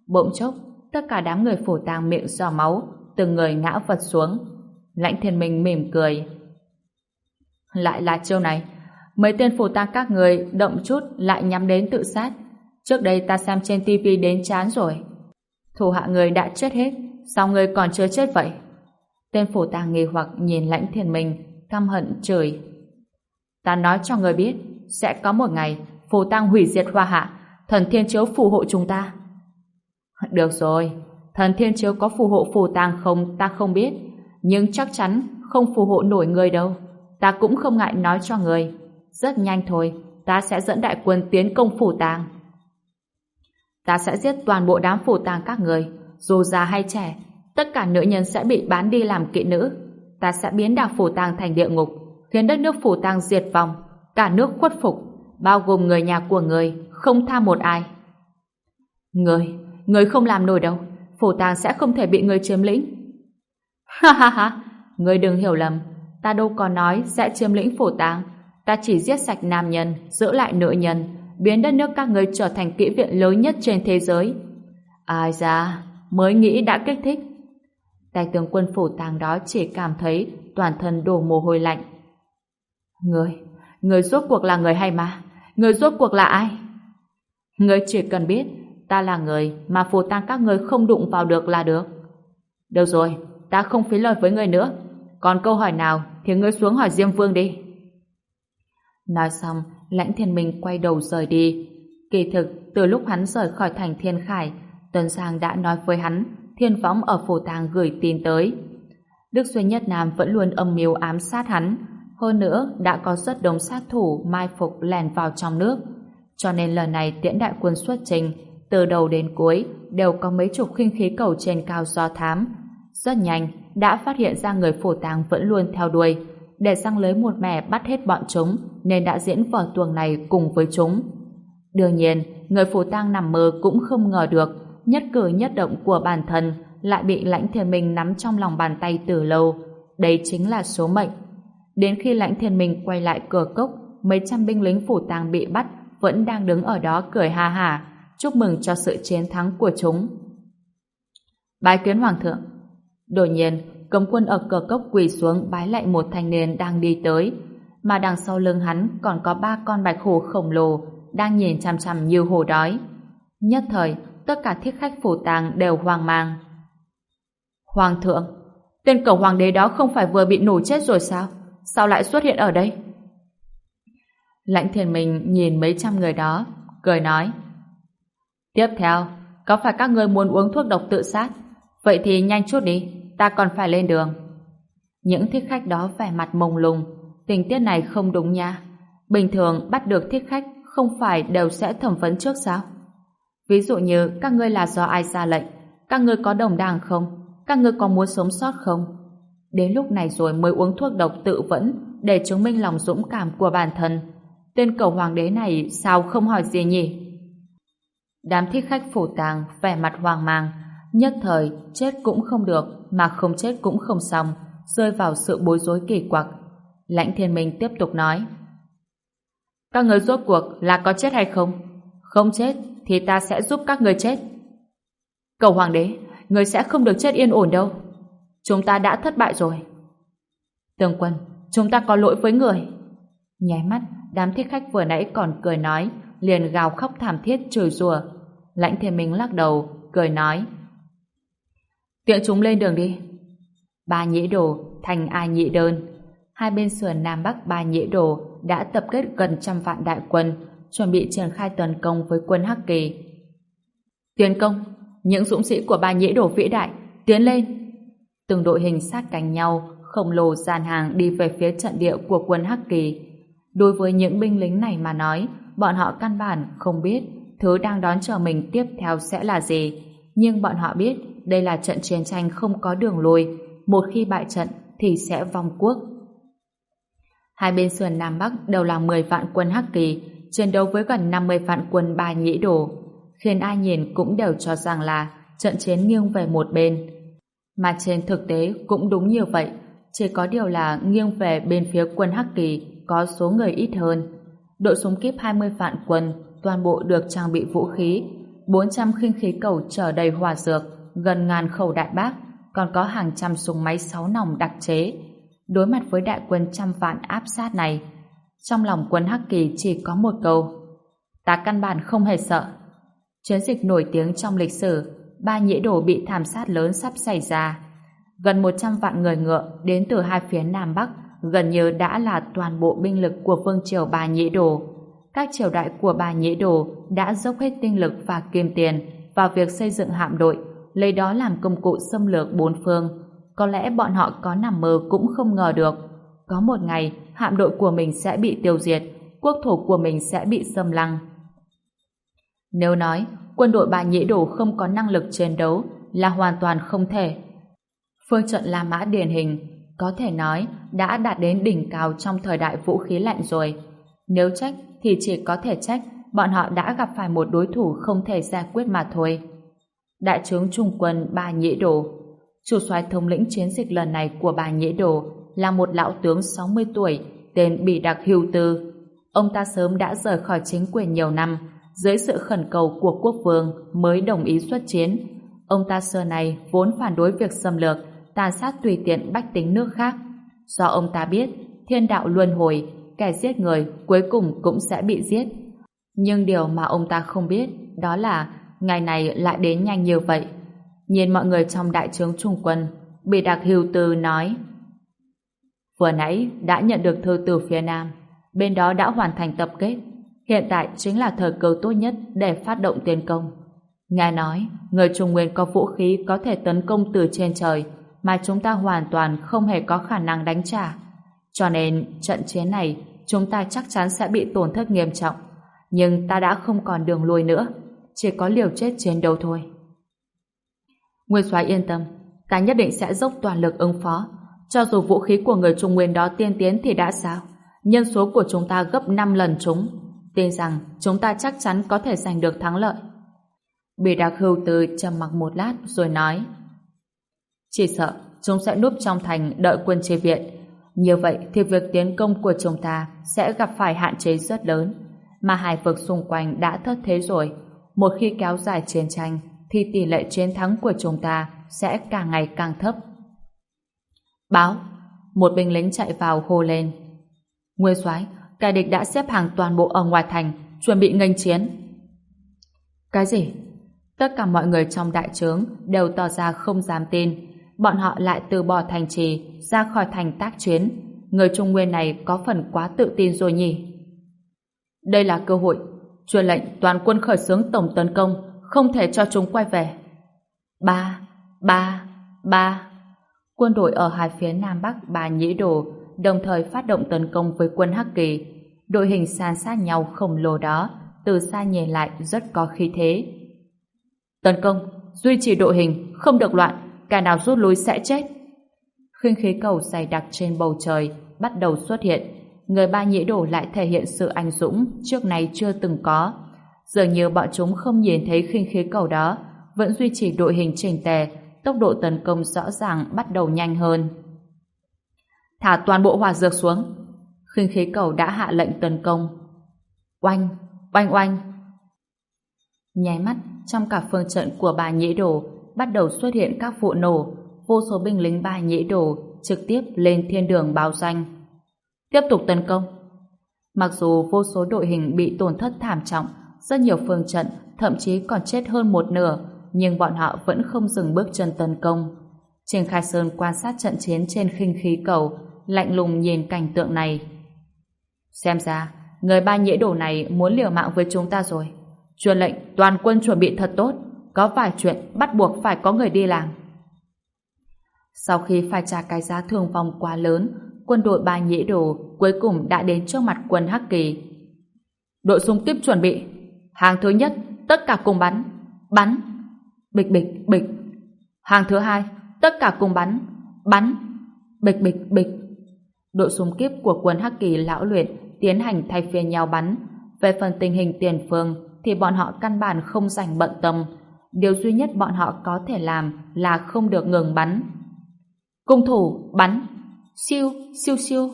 Bỗng chốc, tất cả đám người phủ tàng miệng giò máu, từng người ngã vật xuống. Lãnh thiên minh mỉm cười. Lại là chiêu này, mấy tên phủ tàng các người động chút lại nhắm đến tự sát. Trước đây ta xem trên tivi đến chán rồi. Thủ hạ người đã chết hết, sao người còn chưa chết vậy? Tên phủ tàng nghi hoặc nhìn lãnh thiên minh, căm hận trời. Ta nói cho người biết, sẽ có một ngày phù tàng hủy diệt hoa hạ, thần thiên chiếu phù hộ chúng ta. Được rồi, thần thiên chiếu có phù hộ phù tàng không ta không biết, nhưng chắc chắn không phù hộ nổi người đâu. Ta cũng không ngại nói cho người. Rất nhanh thôi, ta sẽ dẫn đại quân tiến công phủ tàng. Ta sẽ giết toàn bộ đám phủ tàng các người, dù già hay trẻ, tất cả nữ nhân sẽ bị bán đi làm kỵ nữ. Ta sẽ biến đảo phủ tàng thành địa ngục, khiến đất nước phủ tàng diệt vong, cả nước khuất phục, bao gồm người nhà của người, không tha một ai. Người, người không làm nổi đâu, phủ tàng sẽ không thể bị người chiếm lĩnh. Ha ha ha, người đừng hiểu lầm, ta đâu có nói sẽ chiếm lĩnh phủ tàng, ta chỉ giết sạch nam nhân, giữ lại nữ nhân, biến đất nước các người trở thành kỹ viện lớn nhất trên thế giới. Ai ra, mới nghĩ đã kích thích. Đại tướng quân phủ tàng đó chỉ cảm thấy toàn thân đổ mồ hôi lạnh. Người, người rốt cuộc là người hay mà, Người rốt cuộc là ai? Người chỉ cần biết ta là người mà phù tang các người không đụng vào được là được. Được rồi, ta không phí lời với người nữa. Còn câu hỏi nào thì ngươi xuống hỏi Diêm Vương đi. Nói xong, lãnh thiên minh quay đầu rời đi. Kỳ thực, từ lúc hắn rời khỏi thành thiên khải, Tuần Sang đã nói với hắn thiên võng ở phủ tàng gửi tin tới. Đức Duy Nhất Nam vẫn luôn âm mưu ám sát hắn. Hơn nữa, đã có rất đông sát thủ mai phục lèn vào trong nước. Cho nên lần này tiễn đại quân xuất trình, từ đầu đến cuối, đều có mấy chục khinh khí cầu trên cao do thám. Rất nhanh, đã phát hiện ra người phủ tàng vẫn luôn theo đuôi. Để răng lưới một mẻ bắt hết bọn chúng, nên đã diễn vở tuồng này cùng với chúng. Đương nhiên, người phủ tang nằm mơ cũng không ngờ được nhất cử nhất động của bản thân lại bị lãnh thiên minh nắm trong lòng bàn tay từ lâu. Đây chính là số mệnh. Đến khi lãnh thiên minh quay lại cửa cốc, mấy trăm binh lính phủ tàng bị bắt vẫn đang đứng ở đó cười ha hả, chúc mừng cho sự chiến thắng của chúng. Bái kiến hoàng thượng. Đột nhiên, cấm quân ở cửa cốc quỳ xuống bái lại một thanh niên đang đi tới, mà đằng sau lưng hắn còn có ba con bạch hổ khổng lồ đang nhìn chằm chằm như hổ đói. Nhất thời, tất cả thiết khách phủ tàng đều hoang mang. Hoàng thượng, tên cầu hoàng đế đó không phải vừa bị nổ chết rồi sao? Sao lại xuất hiện ở đây? Lãnh thiền mình nhìn mấy trăm người đó, cười nói. Tiếp theo, có phải các người muốn uống thuốc độc tự sát? Vậy thì nhanh chút đi, ta còn phải lên đường. Những thích khách đó vẻ mặt mông lung, tình tiết này không đúng nha. Bình thường bắt được thích khách không phải đều sẽ thẩm vấn trước sao? Ví dụ như các ngươi là do ai ra lệnh, các ngươi có đồng đảng không, các ngươi có muốn sống sót không? Đến lúc này rồi mới uống thuốc độc tự vẫn để chứng minh lòng dũng cảm của bản thân. Tên cầu hoàng đế này sao không hỏi gì nhỉ? Đám thích khách phủ tàng vẻ mặt hoang mang, nhất thời chết cũng không được mà không chết cũng không xong, rơi vào sự bối rối kỳ quặc. Lãnh thiên minh tiếp tục nói Các người rốt cuộc là có chết hay không? Không chết thì ta sẽ giúp các người chết. Cầu hoàng đế, người sẽ không được chết yên ổn đâu. Chúng ta đã thất bại rồi. Tường quân, chúng ta có lỗi với người. Nháy mắt, đám thích khách vừa nãy còn cười nói, liền gào khóc thảm thiết chửi rủa. Lãnh thiên minh lắc đầu, cười nói. Tiện chúng lên đường đi. Ba nhĩ đồ thành ai nhị đơn. Hai bên sườn Nam Bắc ba nhĩ đồ đã tập kết gần trăm vạn đại quân, chuẩn bị triển khai tuần công với quân Hắc Kỳ. Tiến công, những dũng sĩ của ba nhĩ đồ vĩ đại, tiến lên. Từng đội hình sát cánh nhau, khổng lồ dàn hàng đi về phía trận địa của quân Hắc Kỳ. Đối với những binh lính này mà nói, bọn họ căn bản không biết thứ đang đón chờ mình tiếp theo sẽ là gì. Nhưng bọn họ biết đây là trận chiến tranh không có đường lùi. Một khi bại trận thì sẽ vong quốc. Hai bên sườn Nam Bắc đều là 10 vạn quân Hắc Kỳ, chiến đấu với gần 50 vạn quân ba nhĩ đồ, khiến ai nhìn cũng đều cho rằng là trận chiến nghiêng về một bên. Mà trên thực tế cũng đúng như vậy, chỉ có điều là nghiêng về bên phía quân Hắc Kỳ có số người ít hơn. Đội súng kíp 20 vạn quân, toàn bộ được trang bị vũ khí, 400 khinh khí cầu chở đầy hỏa dược, gần ngàn khẩu đại bác, còn có hàng trăm súng máy 6 nòng đặc chế. Đối mặt với đại quân trăm vạn áp sát này, trong lòng quân Hắc Kỳ chỉ có một câu Ta căn bản không hề sợ. Chiến dịch nổi tiếng trong lịch sử, ba nhĩ đồ bị thảm sát lớn sắp xảy ra. Gần 100 vạn người ngựa đến từ hai phía Nam Bắc gần như đã là toàn bộ binh lực của vương triều Bà Nhĩ Đồ. Các triều đại của Bà Nhĩ Đồ đã dốc hết tinh lực và kim tiền vào việc xây dựng hạm đội, lấy đó làm công cụ xâm lược bốn phương. Có lẽ bọn họ có nằm mơ cũng không ngờ được. Có một ngày, hạm đội của mình sẽ bị tiêu diệt, quốc thổ của mình sẽ bị xâm lăng. Nếu nói quân đội Bà Nhĩ Đồ không có năng lực chiến đấu là hoàn toàn không thể. Phương trận La Mã điển hình có thể nói đã đạt đến đỉnh cao trong thời đại vũ khí lạnh rồi. Nếu trách thì chỉ có thể trách bọn họ đã gặp phải một đối thủ không thể giải quyết mà thôi. Đại tướng Trung quân Ba Nhĩ Đồ Chủ soái thống lĩnh chiến dịch lần này của Ba Nhĩ Đồ là một lão tướng 60 tuổi tên Bỉ Đặc Hưu Tư. Ông ta sớm đã rời khỏi chính quyền nhiều năm dưới sự khẩn cầu của quốc vương mới đồng ý xuất chiến. Ông ta xưa này vốn phản đối việc xâm lược tàn sát tùy tiện bách tính nước khác. Do ông ta biết, thiên đạo luân hồi, kẻ giết người cuối cùng cũng sẽ bị giết. Nhưng điều mà ông ta không biết đó là ngày này lại đến nhanh như vậy. Nhìn mọi người trong đại trướng trung quân, bị đặc hưu tư nói Vừa nãy đã nhận được thư từ phía Nam, bên đó đã hoàn thành tập kết. Hiện tại chính là thời cơ tốt nhất để phát động tiến công. nghe nói, người Trung Nguyên có vũ khí có thể tấn công từ trên trời, mà chúng ta hoàn toàn không hề có khả năng đánh trả. Cho nên trận chiến này chúng ta chắc chắn sẽ bị tổn thất nghiêm trọng. Nhưng ta đã không còn đường lui nữa. Chỉ có liều chết chiến đấu thôi. Nguyên soái yên tâm, ta nhất định sẽ dốc toàn lực ứng phó. Cho dù vũ khí của người Trung Nguyên đó tiên tiến thì đã sao? Nhân số của chúng ta gấp 5 lần chúng. Tin rằng chúng ta chắc chắn có thể giành được thắng lợi. Bì Đạc Hưu Từ trầm mặc một lát rồi nói, chỉ sợ chúng sẽ núp trong thành đợi quân chế viện. Như vậy thì việc tiến công của chúng ta sẽ gặp phải hạn chế rất lớn. Mà hải vực xung quanh đã thất thế rồi. Một khi kéo dài chiến tranh thì tỷ lệ chiến thắng của chúng ta sẽ càng ngày càng thấp. Báo! Một binh lính chạy vào hô lên. Nguyên soái, kẻ địch đã xếp hàng toàn bộ ở ngoài thành, chuẩn bị nghênh chiến. Cái gì? Tất cả mọi người trong đại trướng đều tỏ ra không dám tin bọn họ lại từ bỏ thành trì ra khỏi thành tác chiến. Người Trung Nguyên này có phần quá tự tin rồi nhỉ? Đây là cơ hội. Truyền lệnh toàn quân khởi xướng tổng tấn công, không thể cho chúng quay về. Ba, ba, ba. Quân đội ở hai phía Nam Bắc Bà Nhĩ Đồ đồng thời phát động tấn công với quân Hắc Kỳ. Đội hình san sát nhau khổng lồ đó, từ xa nhìn lại rất có khí thế. Tấn công, duy trì đội hình, không được loạn, cả nào rút lui sẽ chết. Khinh khí cầu dày đặc trên bầu trời bắt đầu xuất hiện. Người ba nhĩ đổ lại thể hiện sự anh dũng trước này chưa từng có. Dường như bọn chúng không nhìn thấy khinh khí cầu đó, vẫn duy trì đội hình chỉnh tề, tốc độ tấn công rõ ràng bắt đầu nhanh hơn. Thả toàn bộ hỏa dược xuống. Khinh khí cầu đã hạ lệnh tấn công. Oanh, oanh oanh. Nháy mắt, trong cả phương trận của bà nhĩ đồ bắt đầu xuất hiện các vụ nổ, vô số binh lính bà nhĩ đồ trực tiếp lên thiên đường báo danh. Tiếp tục tấn công. Mặc dù vô số đội hình bị tổn thất thảm trọng, rất nhiều phương trận thậm chí còn chết hơn một nửa, nhưng bọn họ vẫn không dừng bước chân tấn công. Trình Khai Sơn quan sát trận chiến trên khinh khí cầu, lạnh lùng nhìn cảnh tượng này. Xem ra, người ba nhễ đồ này muốn liều mạng với chúng ta rồi. Truyền lệnh toàn quân chuẩn bị thật tốt, có vài chuyện bắt buộc phải có người đi làm. Sau khi phải trả cái giá thương vong quá lớn, quân đội ba nhĩ đồ cuối cùng đã đến trước mặt quân Hắc Kỳ. Đội xung kích chuẩn bị. Hàng thứ nhất, tất cả cùng bắn. Bắn. Bịch bịch bịch. Hàng thứ hai, tất cả cùng bắn. Bắn. Bịch bịch bịch. Đội súng kíp của quân Hắc Kỳ lão luyện tiến hành thay phiên nhau bắn. Về phần tình hình tiền phương thì bọn họ căn bản không dành bận tâm. Điều duy nhất bọn họ có thể làm là không được ngừng bắn. Cung thủ, bắn! Siêu, siêu siêu!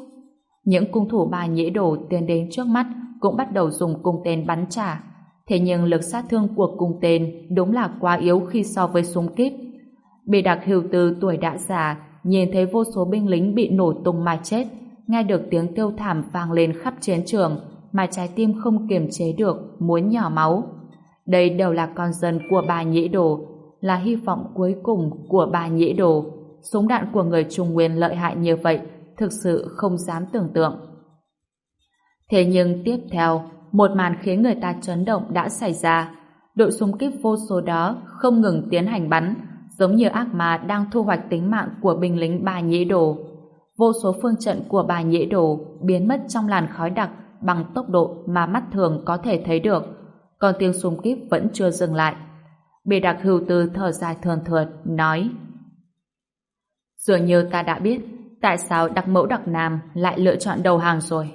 Những cung thủ bà nhĩ đổ tiến đến trước mắt cũng bắt đầu dùng cung tên bắn trả. Thế nhưng lực sát thương của cung tên đúng là quá yếu khi so với súng kíp. Bị đặc hữu từ tuổi đã già, nhìn thấy vô số binh lính bị nổ tung mà chết, nghe được tiếng kêu thảm vang lên khắp chiến trường, mà trái tim không kiềm chế được, muốn nhỏ máu. Đây đều là con dân của bà Nhĩ Đồ, là hy vọng cuối cùng của bà Nhĩ Đồ. Súng đạn của người Trung Nguyên lợi hại như vậy, thực sự không dám tưởng tượng. Thế nhưng tiếp theo, một màn khiến người ta chấn động đã xảy ra. Đội súng kíp vô số đó không ngừng tiến hành bắn, giống như ác ma đang thu hoạch tính mạng của binh lính bà Nhĩ Đồ. Vô số phương trận của bà Nhĩ Đồ biến mất trong làn khói đặc bằng tốc độ mà mắt thường có thể thấy được, còn tiếng súng kíp vẫn chưa dừng lại. Bề đặc hưu tư thở dài thườn thượt, nói Dường như ta đã biết tại sao đặc mẫu đặc nam lại lựa chọn đầu hàng rồi.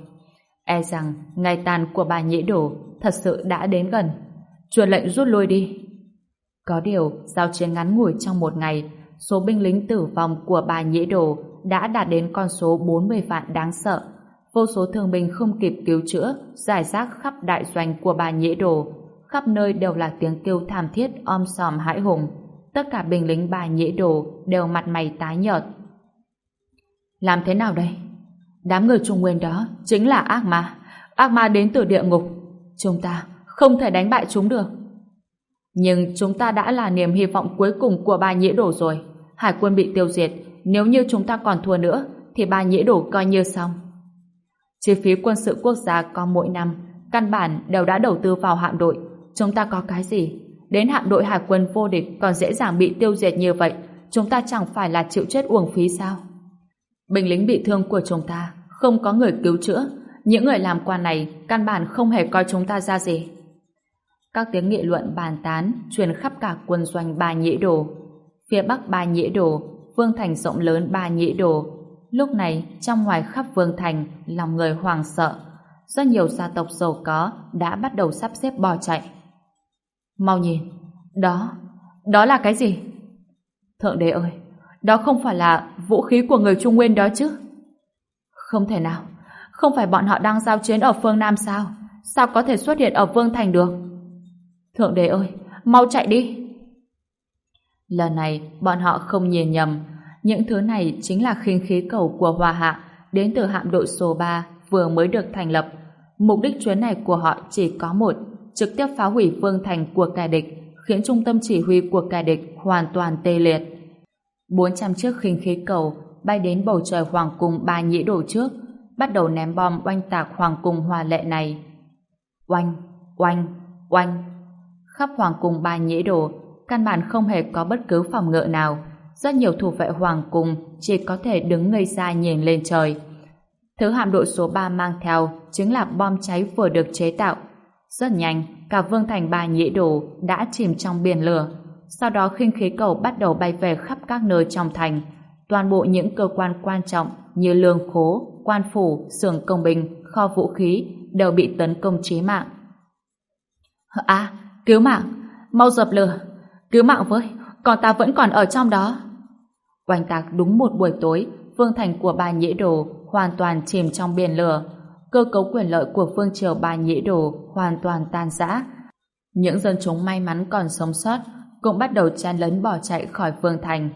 E rằng ngày tàn của bà nhĩ đổ thật sự đã đến gần. Truyền lệnh rút lui đi. Có điều, giao chiến ngắn ngủi trong một ngày, số binh lính tử vong của bà nhĩ đổ đã đạt đến con số 40 vạn đáng sợ, vô số thương binh không kịp cứu chữa, giải rác khắp đại doanh của bà Nhĩ đổ, Khắp nơi đều là tiếng kêu thảm thiết om sòm hãi hùng. Tất cả binh lính bà Nhĩ đổ đều mặt mày tái nhợt. Làm thế nào đây? Đám người Trung Nguyên đó chính là ác ma. Ác ma đến từ địa ngục. Chúng ta không thể đánh bại chúng được. Nhưng chúng ta đã là niềm hy vọng cuối cùng của bà Nhĩ Đồ rồi. Hải quân bị tiêu diệt. Nếu như chúng ta còn thua nữa, thì bà Nhĩ Đồ coi như xong. Chi phí quân sự quốc gia có mỗi năm, căn bản đều đã đầu tư vào hạm đội. Chúng ta có cái gì? Đến hạm đội hải quân vô địch còn dễ dàng bị tiêu diệt như vậy, chúng ta chẳng phải là chịu chết uổng phí sao? Binh lính bị thương của chúng ta không có người cứu chữa, những người làm quan này căn bản không hề coi chúng ta ra gì. Các tiếng nghị luận bàn tán truyền khắp cả quân doanh Ba Nhĩ Đồ. Phía bắc Ba Nhĩ Đồ, vương thành rộng lớn Ba Nhĩ Đồ Lúc này, trong ngoài khắp vương thành, lòng người hoàng sợ. Rất nhiều gia tộc giàu có đã bắt đầu sắp xếp bỏ chạy. Mau nhìn, đó, đó là cái gì? Thượng đế ơi, đó không phải là vũ khí của người Trung Nguyên đó chứ? Không thể nào, không phải bọn họ đang giao chiến ở phương Nam sao? Sao có thể xuất hiện ở Vương Thành được? Thượng đế ơi, mau chạy đi! Lần này, bọn họ không nhìn nhầm, những thứ này chính là khinh khí cầu của Hòa Hạ đến từ hạm đội số 3 vừa mới được thành lập. Mục đích chuyến này của họ chỉ có một, trực tiếp phá hủy vương thành của kẻ địch, khiến trung tâm chỉ huy của kẻ địch hoàn toàn tê liệt. 400 chiếc khinh khí cầu bay đến bầu trời hoàng cung ba nhĩ đổ trước, bắt đầu ném bom oanh tạc hoàng cung hòa lệ này. Oanh, oanh, oanh. Khắp hoàng cung ba nhĩ đổ, căn bản không hề có bất cứ phòng ngự nào, rất nhiều thủ vệ hoàng cung chỉ có thể đứng ngây ra nhìn lên trời. Thứ hạm đội số 3 mang theo chính là bom cháy vừa được chế tạo. Rất nhanh, cả vương thành ba nhĩ đồ đã chìm trong biển lửa. Sau đó khinh khí cầu bắt đầu bay về khắp các nơi trong thành. Toàn bộ những cơ quan quan trọng như lương khố, quan phủ, xưởng công binh, kho vũ khí đều bị tấn công chí mạng. À, cứu mạng! Mau dập lửa! Cứu mạng với! Còn ta vẫn còn ở trong đó! Oanh tạc đúng một buổi tối, vương thành của bà Nhĩ Đồ hoàn toàn chìm trong biển lửa. Cơ cấu quyền lợi của phương triều bà Nhĩ Đồ hoàn toàn tan rã. Những dân chúng may mắn còn sống sót cũng bắt đầu chen lấn bỏ chạy khỏi vương thành.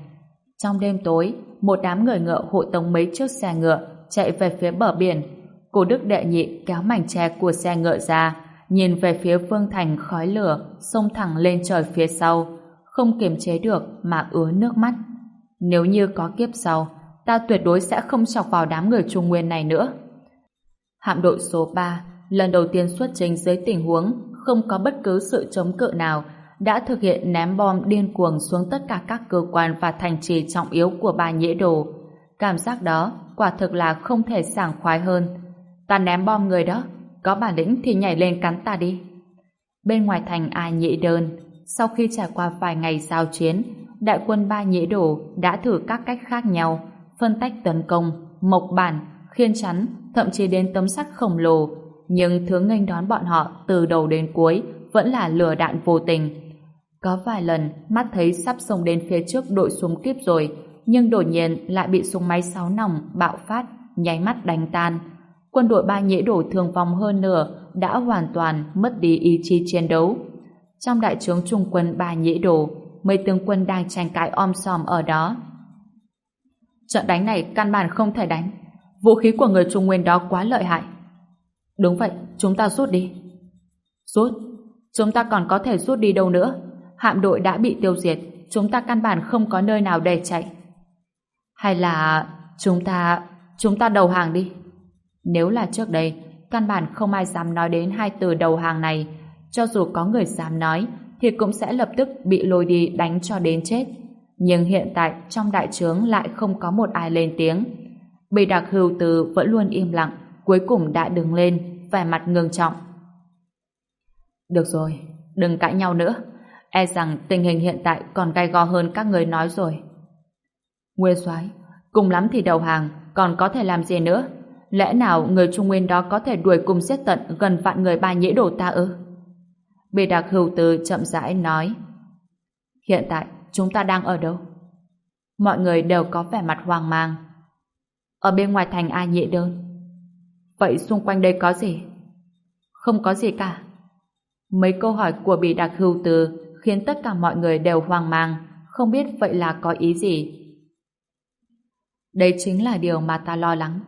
Trong đêm tối, một đám người ngựa hộ tống mấy chiếc xe ngựa chạy về phía bờ biển. Cô Đức đệ nhị kéo mảnh tre của xe ngựa ra, nhìn về phía vương thành khói lửa, xông thẳng lên trời phía sau, không kiềm chế được mà ứa nước mắt. Nếu như có kiếp sau, ta tuyệt đối sẽ không chọc vào đám người Trung Nguyên này nữa. Hạm đội số 3 lần đầu tiên xuất trình dưới tình huống không có bất cứ sự chống cự nào đã thực hiện ném bom điên cuồng xuống tất cả các cơ quan và thành trì trọng yếu của bà Nhễ Đồ. Cảm giác đó quả thực là không thể sảng khoái hơn. Ta ném bom người đó, có bản lĩnh thì nhảy lên cắn ta đi. Bên ngoài thành ai nhị đơn, sau khi trải qua vài ngày giao chiến, đại quân ba nhĩ đồ đã thử các cách khác nhau, phân tách tấn công, mộc bản, khiên chắn, thậm chí đến tấm sắt khổng lồ. Nhưng thứ nghênh đón bọn họ từ đầu đến cuối vẫn là lửa đạn vô tình. Có vài lần mắt thấy sắp sông đến phía trước đội súng kíp rồi, nhưng đột nhiên lại bị súng máy sáu nòng bạo phát, nháy mắt đánh tan. Quân đội ba nhĩ đổ thương vong hơn nửa đã hoàn toàn mất đi ý chí chiến đấu. Trong đại trướng trung quân ba nhĩ đổ, mấy tướng quân đang tranh cãi om sòm ở đó. Trận đánh này căn bản không thể đánh. Vũ khí của người Trung Nguyên đó quá lợi hại. Đúng vậy, chúng ta rút đi. Rút? Chúng ta còn có thể rút đi đâu nữa? Hạm đội đã bị tiêu diệt, chúng ta căn bản không có nơi nào để chạy. Hay là chúng ta chúng ta đầu hàng đi. Nếu là trước đây, căn bản không ai dám nói đến hai từ đầu hàng này. Cho dù có người dám nói, thì cũng sẽ lập tức bị lôi đi đánh cho đến chết. Nhưng hiện tại trong đại trướng lại không có một ai lên tiếng. Bị đặc hưu từ vẫn luôn im lặng, cuối cùng đã đứng lên, vẻ mặt ngưng trọng. Được rồi, đừng cãi nhau nữa. E rằng tình hình hiện tại còn gai go hơn các người nói rồi. Nguyên soái cùng lắm thì đầu hàng, còn có thể làm gì nữa? Lẽ nào người Trung Nguyên đó có thể đuổi cùng giết tận gần vạn người ba nhĩ đổ ta ư? Bì đặc hữu từ chậm rãi nói. Hiện tại, chúng ta đang ở đâu? Mọi người đều có vẻ mặt hoang mang. Ở bên ngoài thành ai nhị đơn. Vậy xung quanh đây có gì? Không có gì cả. Mấy câu hỏi của bị đặc hưu từ khiến tất cả mọi người đều hoang mang, không biết vậy là có ý gì. Đây chính là điều mà ta lo lắng.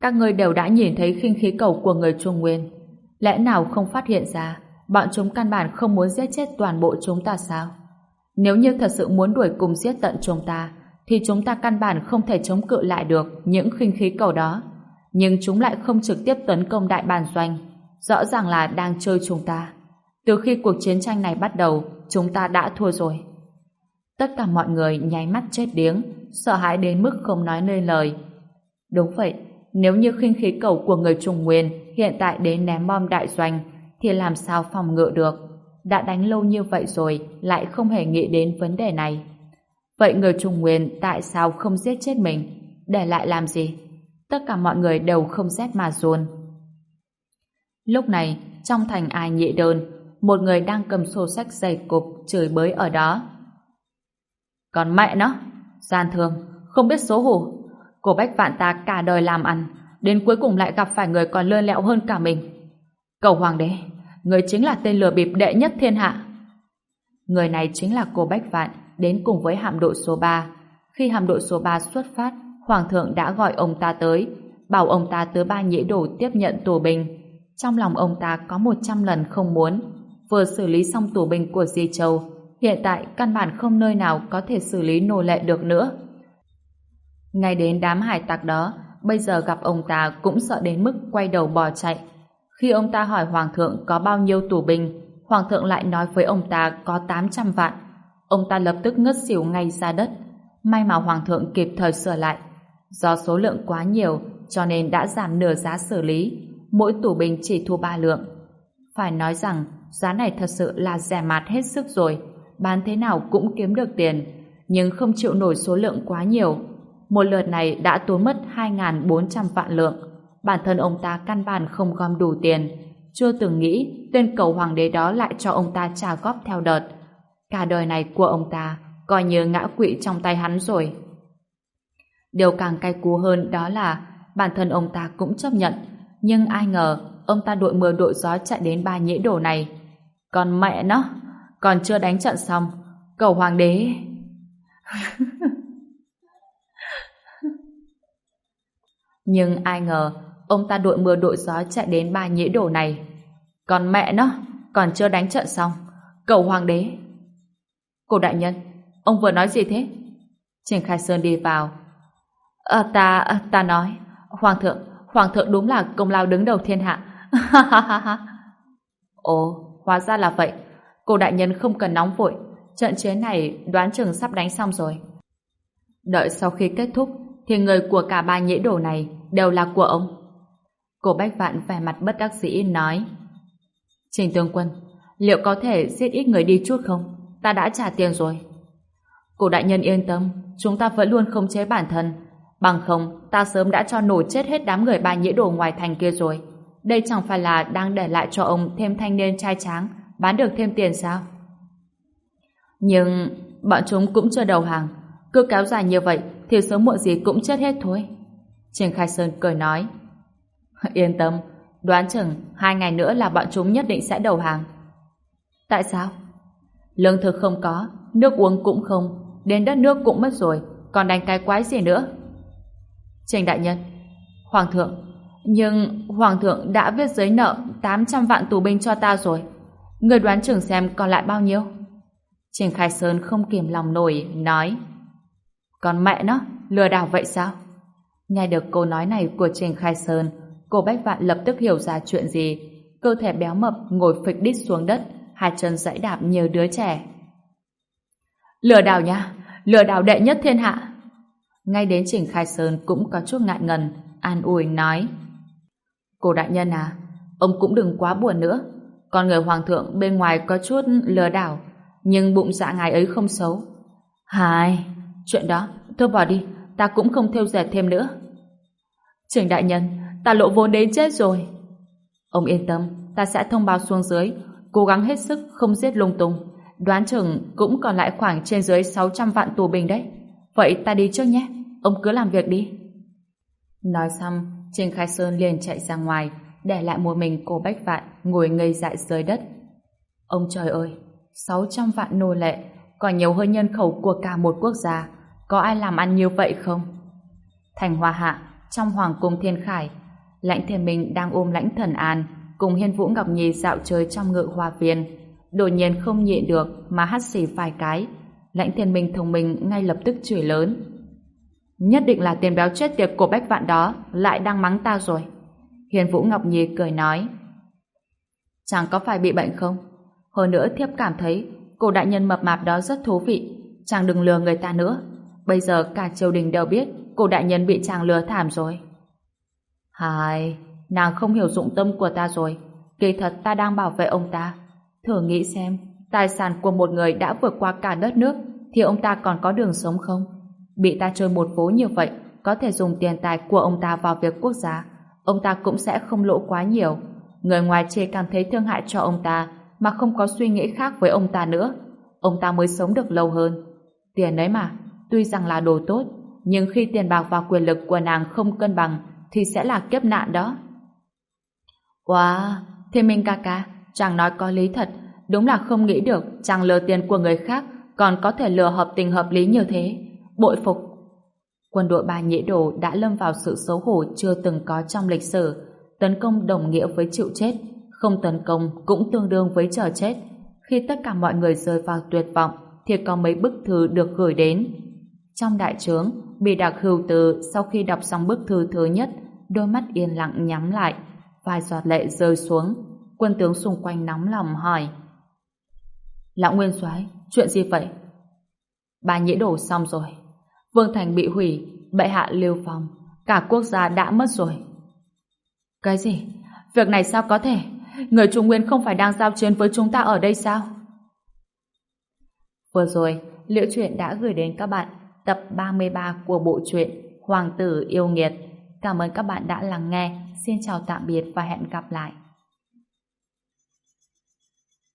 Các người đều đã nhìn thấy khinh khí cầu của người Trung Nguyên. Lẽ nào không phát hiện ra bọn chúng căn bản không muốn giết chết toàn bộ chúng ta sao? Nếu như thật sự muốn đuổi cùng giết tận chúng ta, thì chúng ta căn bản không thể chống cự lại được những khinh khí cầu đó. Nhưng chúng lại không trực tiếp tấn công đại bản doanh. Rõ ràng là đang chơi chúng ta. Từ khi cuộc chiến tranh này bắt đầu, chúng ta đã thua rồi. Tất cả mọi người nháy mắt chết điếng, sợ hãi đến mức không nói nên lời. Đúng vậy, nếu như khinh khí cầu của người Trung Nguyên hiện tại đến ném bom đại doanh, thì làm sao phòng ngự được? Đã đánh lâu như vậy rồi, lại không hề nghĩ đến vấn đề này. Vậy người Trung Nguyên tại sao không giết chết mình? Để lại làm gì? Tất cả mọi người đều không rét mà run. Lúc này, trong thành ai nhị đơn, một người đang cầm sổ sách dày cục chửi bới ở đó. Còn mẹ nó, gian thương, không biết xấu hổ. Cô Bách Vạn ta cả đời làm ăn, đến cuối cùng lại gặp phải người còn lơ lẹo hơn cả mình. Cầu Hoàng đế, người chính là tên lừa bịp đệ nhất thiên hạ. Người này chính là cô Bách Vạn, đến cùng với hạm đội số 3. Khi hạm đội số 3 xuất phát, Hoàng thượng đã gọi ông ta tới, bảo ông ta tới ba nhĩ đổ tiếp nhận tù binh. Trong lòng ông ta có 100 lần không muốn. Vừa xử lý xong tù binh của Di Châu, hiện tại căn bản không nơi nào có thể xử lý nô lệ được nữa. Ngay đến đám hải tặc đó, bây giờ gặp ông ta cũng sợ đến mức quay đầu bỏ chạy. Khi ông ta hỏi Hoàng thượng có bao nhiêu tù binh, Hoàng thượng lại nói với ông ta có 800 vạn. Ông ta lập tức ngất xỉu ngay ra đất. May mà Hoàng thượng kịp thời sửa lại. Do số lượng quá nhiều, cho nên đã giảm nửa giá xử lý, mỗi tủ bình chỉ thu ba lượng. Phải nói rằng, giá này thật sự là rẻ mạt hết sức rồi, bán thế nào cũng kiếm được tiền, nhưng không chịu nổi số lượng quá nhiều. Một lượt này đã tốn mất 2.400 vạn lượng. Bản thân ông ta căn bản không gom đủ tiền, chưa từng nghĩ tên cầu hoàng đế đó lại cho ông ta trả góp theo đợt. Cả đời này của ông ta coi như ngã quỵ trong tay hắn rồi. Điều càng cay cú hơn đó là bản thân ông ta cũng chấp nhận, nhưng ai ngờ ông ta đội mưa đội gió chạy đến ba nhễ đồ này. Còn mẹ nó, còn chưa đánh trận xong, cầu hoàng đế... nhưng ai ngờ ông ta đội mưa đội gió chạy đến ba nhĩ đổ này. Còn mẹ nó, còn chưa đánh trận xong, cầu hoàng đế. Cô đại nhân, ông vừa nói gì thế? Trình Khai Sơn đi vào. À, ta, à, ta nói, Hoàng thượng, Hoàng thượng đúng là công lao đứng đầu thiên hạ. Ồ, hóa ra là vậy. Cô đại nhân không cần nóng vội. Trận chiến này đoán chừng sắp đánh xong rồi. Đợi sau khi kết thúc, thì người của cả ba nhĩ đồ này đều là của ông. Cô Bách Vạn vẻ mặt bất đắc dĩ nói Trình tướng quân liệu có thể giết ít người đi chút không? Ta đã trả tiền rồi. Cô đại nhân yên tâm chúng ta vẫn luôn không chế bản thân bằng không ta sớm đã cho nổ chết hết đám người ba nhĩ đồ ngoài thành kia rồi. Đây chẳng phải là đang để lại cho ông thêm thanh niên trai tráng bán được thêm tiền sao? Nhưng bọn chúng cũng chưa đầu hàng cứ kéo dài như vậy thì sớm muộn gì cũng chết hết thôi. Trình Khai Sơn cười nói Yên tâm, đoán chừng hai ngày nữa là bọn chúng nhất định sẽ đầu hàng. Tại sao? Lương thực không có, nước uống cũng không, đến đất nước cũng mất rồi, còn đánh cái quái gì nữa? Trình đại nhân, Hoàng thượng, nhưng Hoàng thượng đã viết giấy nợ 800 vạn tù binh cho ta rồi. Người đoán chừng xem còn lại bao nhiêu? Trình Khai Sơn không kiềm lòng nổi, nói Còn mẹ nó, lừa đảo vậy sao? Nghe được câu nói này của Trình Khai Sơn, Cô Bách Vạn lập tức hiểu ra chuyện gì. Cơ thể béo mập ngồi phịch đít xuống đất, hai chân dãy đạp như đứa trẻ. Lừa đảo nha, lừa đảo đệ nhất thiên hạ. Ngay đến Trình Khai Sơn cũng có chút ngại ngần, an ủi nói. Cô đại nhân à, ông cũng đừng quá buồn nữa. Con người hoàng thượng bên ngoài có chút lừa đảo, nhưng bụng dạ ngài ấy không xấu. Hai, chuyện đó, thôi bỏ đi, ta cũng không theo dệt thêm nữa. trưởng đại nhân, ta lộ vốn đến chết rồi. Ông yên tâm, ta sẽ thông báo xuống dưới, cố gắng hết sức không giết lung tung. Đoán chừng cũng còn lại khoảng trên dưới 600 vạn tù binh đấy. Vậy ta đi trước nhé, ông cứ làm việc đi. Nói xong, Trình Khai Sơn liền chạy ra ngoài, để lại một mình cô Bách Vạn ngồi ngây dại dưới đất. Ông trời ơi, 600 vạn nô lệ, còn nhiều hơn nhân khẩu của cả một quốc gia, có ai làm ăn như vậy không? Thành Hoa Hạ, trong Hoàng cung Thiên Khải, Lãnh Thiên Minh đang ôm Lãnh Thần An cùng Hiên Vũ Ngọc Nhi dạo chơi trong ngự hoa viên. Đột nhiên không nhịn được mà hắt xì vài cái. Lãnh Thiên Minh thông minh ngay lập tức chửi lớn. Nhất định là tiền béo chết tiệt của bách vạn đó lại đang mắng ta rồi. Hiền Vũ Ngọc Nhi cười nói. chàng có phải bị bệnh không? Hơn nữa thiếp cảm thấy cô đại nhân mập mạp đó rất thú vị. Chàng đừng lừa người ta nữa. Bây giờ cả triều đình đều biết cô đại nhân bị chàng lừa thảm rồi. Hai, nàng không hiểu dụng tâm của ta rồi. Kỳ thật ta đang bảo vệ ông ta. Thử nghĩ xem, tài sản của một người đã vượt qua cả đất nước, thì ông ta còn có đường sống không? Bị ta chơi một vố như vậy, có thể dùng tiền tài của ông ta vào việc quốc gia. Ông ta cũng sẽ không lỗ quá nhiều. Người ngoài chỉ cảm thấy thương hại cho ông ta, mà không có suy nghĩ khác với ông ta nữa. Ông ta mới sống được lâu hơn. Tiền đấy mà, tuy rằng là đồ tốt, nhưng khi tiền bạc và quyền lực của nàng không cân bằng, thì sẽ là kiếp nạn đó. Wow, Thiên Minh ca ca, chàng nói có lý thật, đúng là không nghĩ được chàng lừa tiền của người khác còn có thể lừa hợp tình hợp lý như thế. Bội phục. Quân đội ba nhĩ đồ đã lâm vào sự xấu hổ chưa từng có trong lịch sử. Tấn công đồng nghĩa với chịu chết, không tấn công cũng tương đương với chờ chết. Khi tất cả mọi người rơi vào tuyệt vọng, thì có mấy bức thư được gửi đến. Trong đại trướng, bị đặc hưu từ sau khi đọc xong bức thư thứ nhất đôi mắt yên lặng nhắm lại, vài giọt lệ rơi xuống. Quân tướng xung quanh nóng lòng hỏi. Lão Nguyên soái chuyện gì vậy? Bà nhĩ đổ xong rồi. Vương Thành bị hủy, bệ hạ lưu phong, cả quốc gia đã mất rồi. Cái gì? Việc này sao có thể? Người Trung Nguyên không phải đang giao chiến với chúng ta ở đây sao? Vừa rồi, Liễu Chuyện đã gửi đến các bạn tập 33 của bộ truyện Hoàng tử yêu nghiệt. Cảm ơn các bạn đã lắng nghe. Xin chào tạm biệt và hẹn gặp lại.